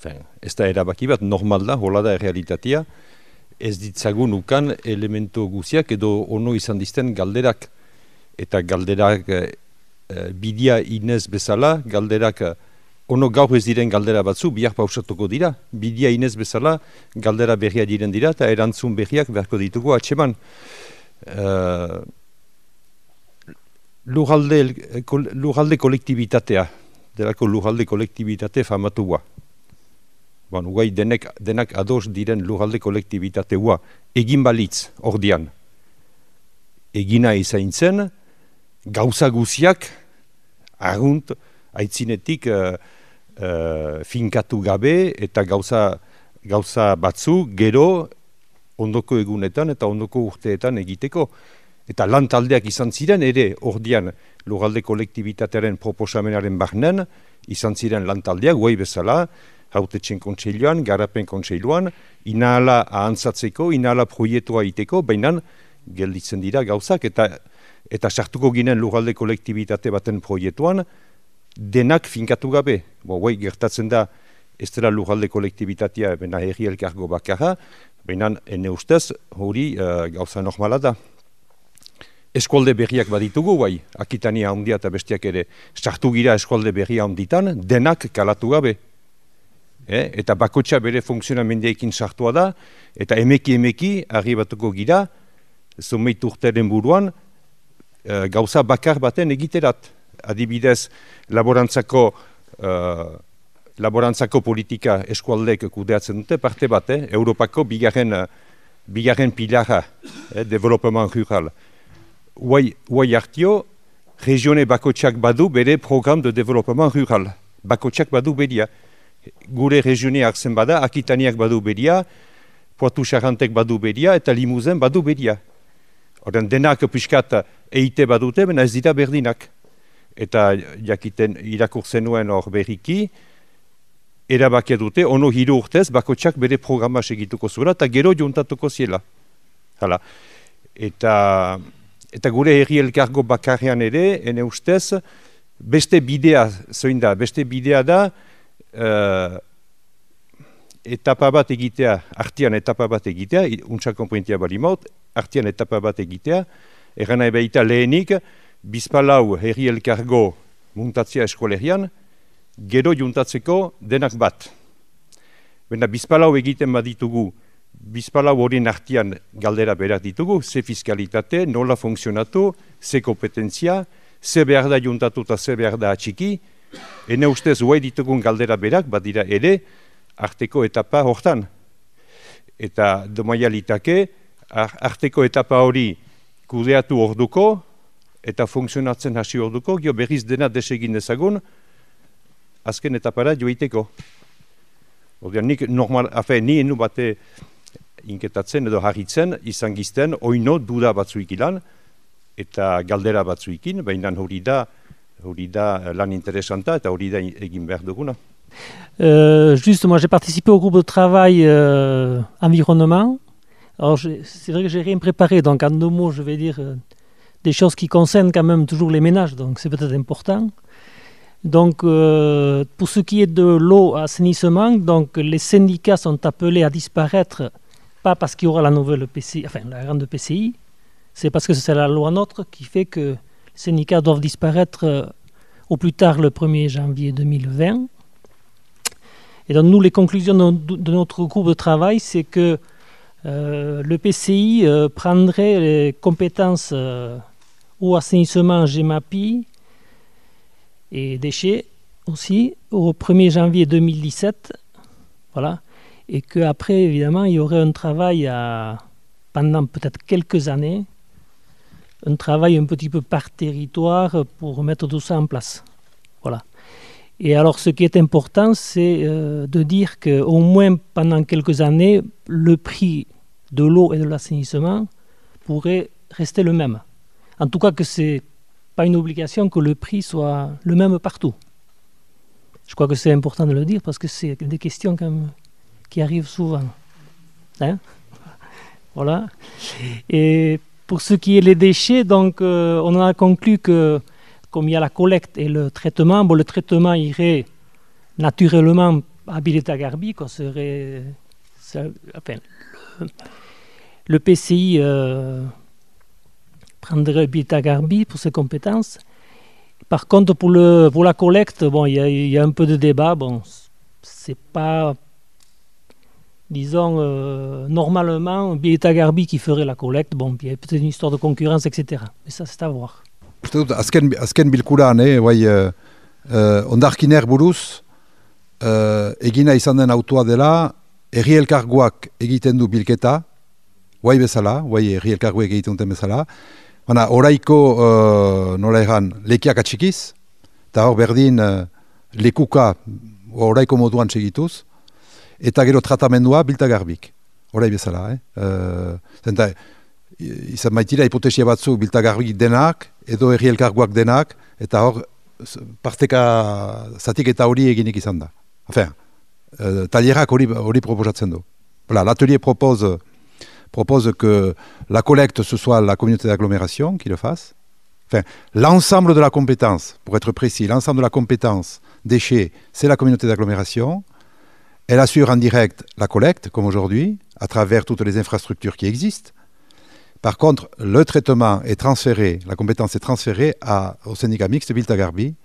fen, ez da erabaki bat, normal da, hola da realitatea, ez ditzagun ukan elementu guziak edo ono izan dizten galderak. Eta galderak e, bidia inez bezala, galderak ono gaur ez diren galdera batzu, biak pausatuko dira. Bidia inez bezala, galdera berria diren dira, eta erantzun berriak beharko ditugu atseman. Uh, lugalde, lugalde kolektibitatea, delako lugalde kolektibitate famatua. Bon, ugai denek, denak ados diren lugalde kolektibitatea egin balitz ordian. Egina izain zen, gauza guziak, agunt, aitzinetik uh, uh, finkatu gabe eta gauza, gauza batzu gero ondoko egunetan eta ondoko urteetan egiteko. Eta lan taldeak izan ziren ere ordian lugalde kolektibitatearen proposamenaren barnen, izan ziren lan taldeak, guai bezala, hautetxen kontseiluan, garapen kontseiluan, inala ahantzatzeko, inala proietua iteko, baina gelditzen dira gauzak, eta eta sartuko ginen lugalde kolektibitate baten proietuan, denak finkatu gabe. Bo, gertatzen da, ez dela lujalde kolektibitatea, bena herri elkargo bakarra, baina ene ustez, hori uh, gauza normala da. Eskolde berriak baditugu, bai, akitania handia eta bestiak ere, sartu gira eskolde berria handitan, denak kalatu gabe. Eh? Eta bakotxa bere funtzionamendeekin sartua da, eta emeki emeki, arribatuko gira, zumeit urteren buruan, uh, gauza bakar baten egiterat. Adibidez, laborantzako, uh, laborantzako politika eskualdek kudeatzen dute, parte bat, eh? Europako bigarren, bigarren pilara, eh? development rural. Uai, uai hartio, regione bakotxak badu bere program de development rural. Bakotxak badu beria. Gure regione hartzen bada, Akitaniak badu beria, Poitou Charantek badu beria, eta Limuzen badu beria. Horren denak piskat eite badute, bena ez dira berdinak. Eta jakiten irakurtzen nuen hor berriki, erabakia dute, ono hiru urtez, bakotxak bere programa segituko zuela, eta gero juntatuko ziela. Hala. Eta eta gure herri elkargo bakarrean ere, ene ustez, beste bidea zoin da, beste bidea da, uh, etapa bat egitea, artian etapa bat egitea, untsa kompoentia bali maut, artian etapa bat egitea, eran nahi behita lehenik, bizpalau herri elkargo muntatzea eskolerian, gero juntatzeko denak bat. Bena bizpalau egiten baditugu, bizpalau horien artian galdera berak ditugu, ze fiskalitate, nola funtzionatu, ze kompetentzia, ze behar da juntatu eta ze behar da atxiki, ene ustez huai ditugun galdera berak, badira ere, arteko etapa hortan. Eta domaia litake, arteko etapa hori kudeatu orduko, eta funtzionatzen hasi orduko, gio berriz dena desegin dezagun, azken etapara joiteko. Odean, nik normal, afe, ni enu bate, inketatzen edo harritzen izan gizten oino duda batzuik ilan eta galdera batzuikin, baina hori da, hori da lan interesanta eta hori da egin behar duguna. Euh, juste, moi j'ai participé au groupe de travail euh, environnement. Alors c'est vrai que j'ai rien préparé, donc en deux mots je vais dire euh, des choses qui concernent quand même toujours les ménages, donc c'est peut-être important. Donc euh, pour ce qui est de l'eau assainissement, donc les syndicats sont appelés à disparaître pas parce qu'il y aura la nouvelle PCI, enfin la grande PCI, c'est parce que c'est la loi NOTRe qui fait que les syndicats doivent disparaître euh, au plus tard le 1er janvier 2020. Et donc nous, les conclusions de, notre groupe de travail, c'est que euh, le PCI prendrait les compétences au assainissement GEMAPI et déchets aussi au 1er janvier 2017. Voilà et qu'après, évidemment, il y aurait un travail à, pendant peut-être quelques années, un travail un petit peu par territoire pour mettre tout ça en place. Voilà. Et alors, ce qui est important, c'est euh, de dire qu'au moins pendant quelques années, le prix de l'eau et de l'assainissement pourrait rester le même. En tout cas, que ce n'est une obligation que le prix soit le même partout. Je crois que c'est important de le dire parce que c'est des questions qui arrive souvent. Hein voilà. Et pour ce qui est les déchets, donc, euh, on a conclu que comme il y a la collecte et le traitement, bon, le traitement irait naturellement à Biletagarbi, qu'on serait. Enfin, le, PCI euh, prendrait Biletagarbi pour ses compétences. Par contre, pour, le, pour la collecte, bon, il y, y, a un peu de débat. Bon, c'est pas disons, euh, normalement, Bieta Garbi qui ferait la collecte, bon, il y a peut-être une histoire de concurrence, etc. Mais ça, c'est à voir. Uste azken, azken bilkuran, eh, bai, uh, uh, ondarkiner buruz, uh, egina izan den autua dela, erri elkarguak egiten du bilketa, guai bezala, guai erri elkarguak egiten duten bezala, Bana, oraiko, uh, nola egan, lekiak atxikiz, eta hor berdin uh, lekuka oraiko moduan segituz, eta gero tratamendua bilta garbik. Horai bezala, eh? Uh, zenta, izan baitira hipotesia batzu bilta garbik denak, edo erri elkarguak denak, eta hor parteka zatik eta hori eginik izan da. Enfin, uh, talierak hori proposatzen du. Voilà, l'atelier propose, propose que la collecte ce soit la communauté d'agglomération qui le fasse, Enfin, l'ensemble de la compétence, pour être précis, l'ensemble de la compétence déchets, c'est la communauté d'agglomération. Elle assure en direct la collecte, comme aujourd'hui, à travers toutes les infrastructures qui existent. Par contre, le traitement est transféré, la compétence est transférée au syndicat mixte Viltagarbi,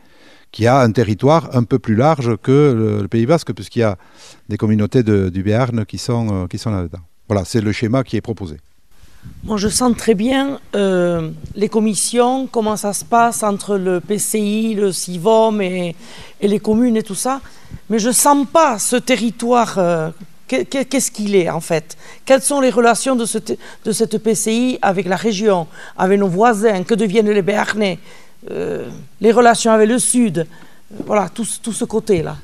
qui a un territoire un peu plus large que le, Pays Basque, puisqu'il y a des communautés du Béarn qui sont, euh, qui sont là-dedans. Voilà, c'est le schéma qui est proposé. Moi, je sens très bien euh, les commissions, comment ça se passe entre le PCI, le CIVOM et, et les communes et tout ça. Mais je ne sens pas ce territoire. euh, que- que- Qu'est-ce qu'il est en fait? Quelles sont les relations de, ce, de cette PCI avec la région, avec nos voisins? Que deviennent les Béarnais? Euh, Les relations avec le Sud? Voilà, tout, tout ce côté-là.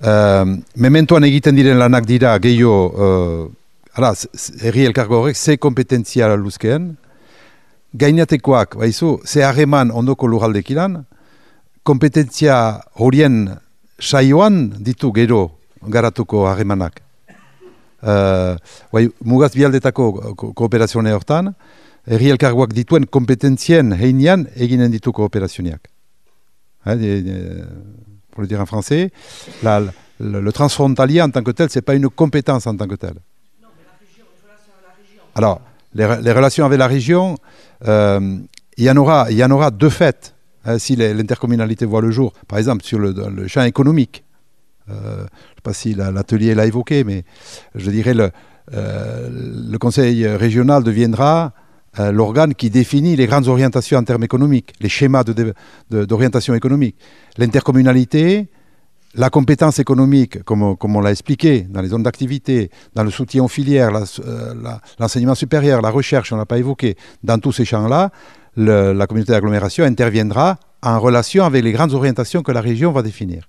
Uh, mementoan egiten diren lanak dira gehiago, uh, ara, herri elkargo horrek, ze kompetentzia luzkeen, gainatekoak, baizu, ze harreman ondoko lurraldekilan, kompetentzia horien saioan ditu gero garatuko harremanak. Uh, bai, mugaz bialdetako ko kooperazioa hortan, herri elkargoak dituen kompetentzien heinean eginen ditu kooperazioak. Hein, des- des- pour le dire en français, la- le, transfrontalier en tant que tel, c'est pas une compétence en tant que telle. Alors, les, re- les relations avec la région, euh, il, y en aura, il y en aura deux faits hein, si l'intercommunalité voit le jour. Par exemple, sur le, champ économique. Euh, je ne sais pas si la- l'atelier l'a évoqué, mais je dirais le, euh, le conseil régional deviendra euh, l'organe qui définit les grandes orientations en termes économiques, les schémas d'orientation économique. L'intercommunalité, la compétence économique, comme, on- l'a expliqué, dans les zones d'activité, dans le soutien aux filières, la- euh, la- l'enseignement supérieur, la recherche, on n'a pas évoqué, dans tous ces champs-là, la communauté d'agglomération interviendra en relation avec les grandes orientations que la région va définir.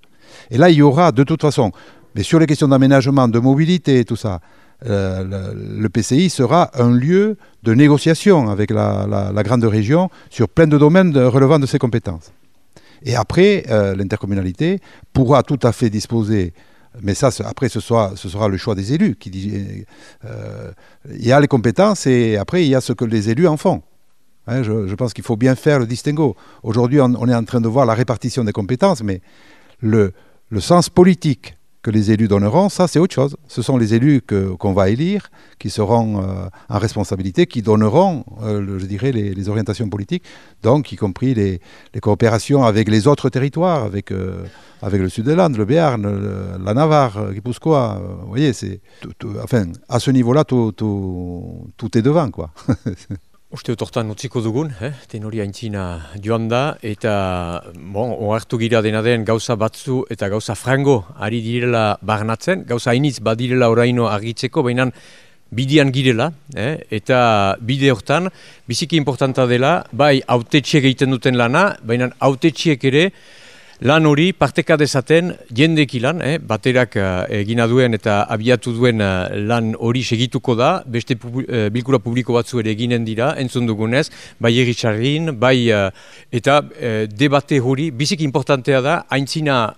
Et là, il y aura de toute façon, mais sur les questions d'aménagement, de mobilité tout ça, le, PCI sera un lieu de négociation avec la, grande région sur plein de domaines relevant de ses compétences. Et après, euh, l'intercommunalité pourra tout à fait disposer, mais ça, après, ce sera, ce sera le choix des élus. Qui euh, il y a les compétences et après, il y a ce que les élus en font. Hein, je, pense qu'il faut bien faire le distinguo. Aujourd'hui, on, est en train de voir la répartition des compétences, mais le sens politique que les élus donneront, ça c'est autre chose. Ce sont les élus qu'on va élire, qui seront euh, en responsabilité, qui donneront, euh, je dirais, les, orientations politiques, donc y compris les, coopérations avec les autres territoires, avec, euh, avec le sud de l'Inde, le Béarn, la Navarre, Guipuscoa. vous voyez, c'est, enfin, à ce niveau-là, tout est devant, quoi. Uste hortan utziko dugun, eh? ten hori aintzina joan da, eta bon, ohartu gira dena den gauza batzu eta gauza frango ari direla barnatzen, gauza hainitz badirela oraino argitzeko, baina bidian girela, eh? eta bide hortan, biziki importanta dela, bai autetxiek egiten duten lana, baina autetxiek ere, lan hori parteka dezaten jendekilan, eh, baterak eh, egina duen eta abiatu duen eh, lan hori segituko da, beste pubu, eh, bilkura publiko batzu ere eginen dira, entzun dugunez, bai egitzarrin, bai eta eh, debate hori biziki importantea da, aintzina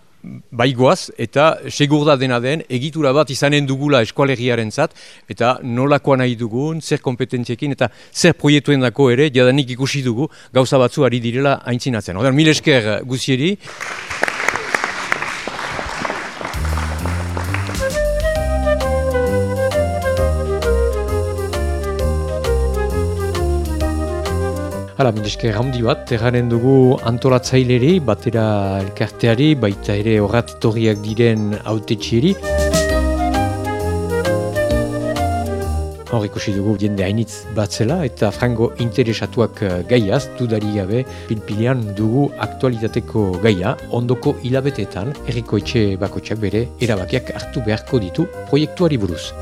baigoaz eta segur da dena den egitura bat izanen dugula eskualegiaren zat eta nolakoa nahi dugun, zer kompetentziekin eta zer proiektuen dako ere jadanik ikusi dugu gauza batzu ari direla aintzinatzen. Odan, mil esker guzieri. Hala, mindesker handi bat, erranen dugu antolatzaileri, batera elkarteari, baita ere horratitorriak diren autetxieri. Hor ikusi dugu jende hainitz batzela eta frango interesatuak eh, gaiaz, dudari gabe, pilpilean dugu aktualitateko gaia, ondoko hilabetetan, erriko etxe bakotxak bere erabakiak hartu beharko ditu proiektuari buruz.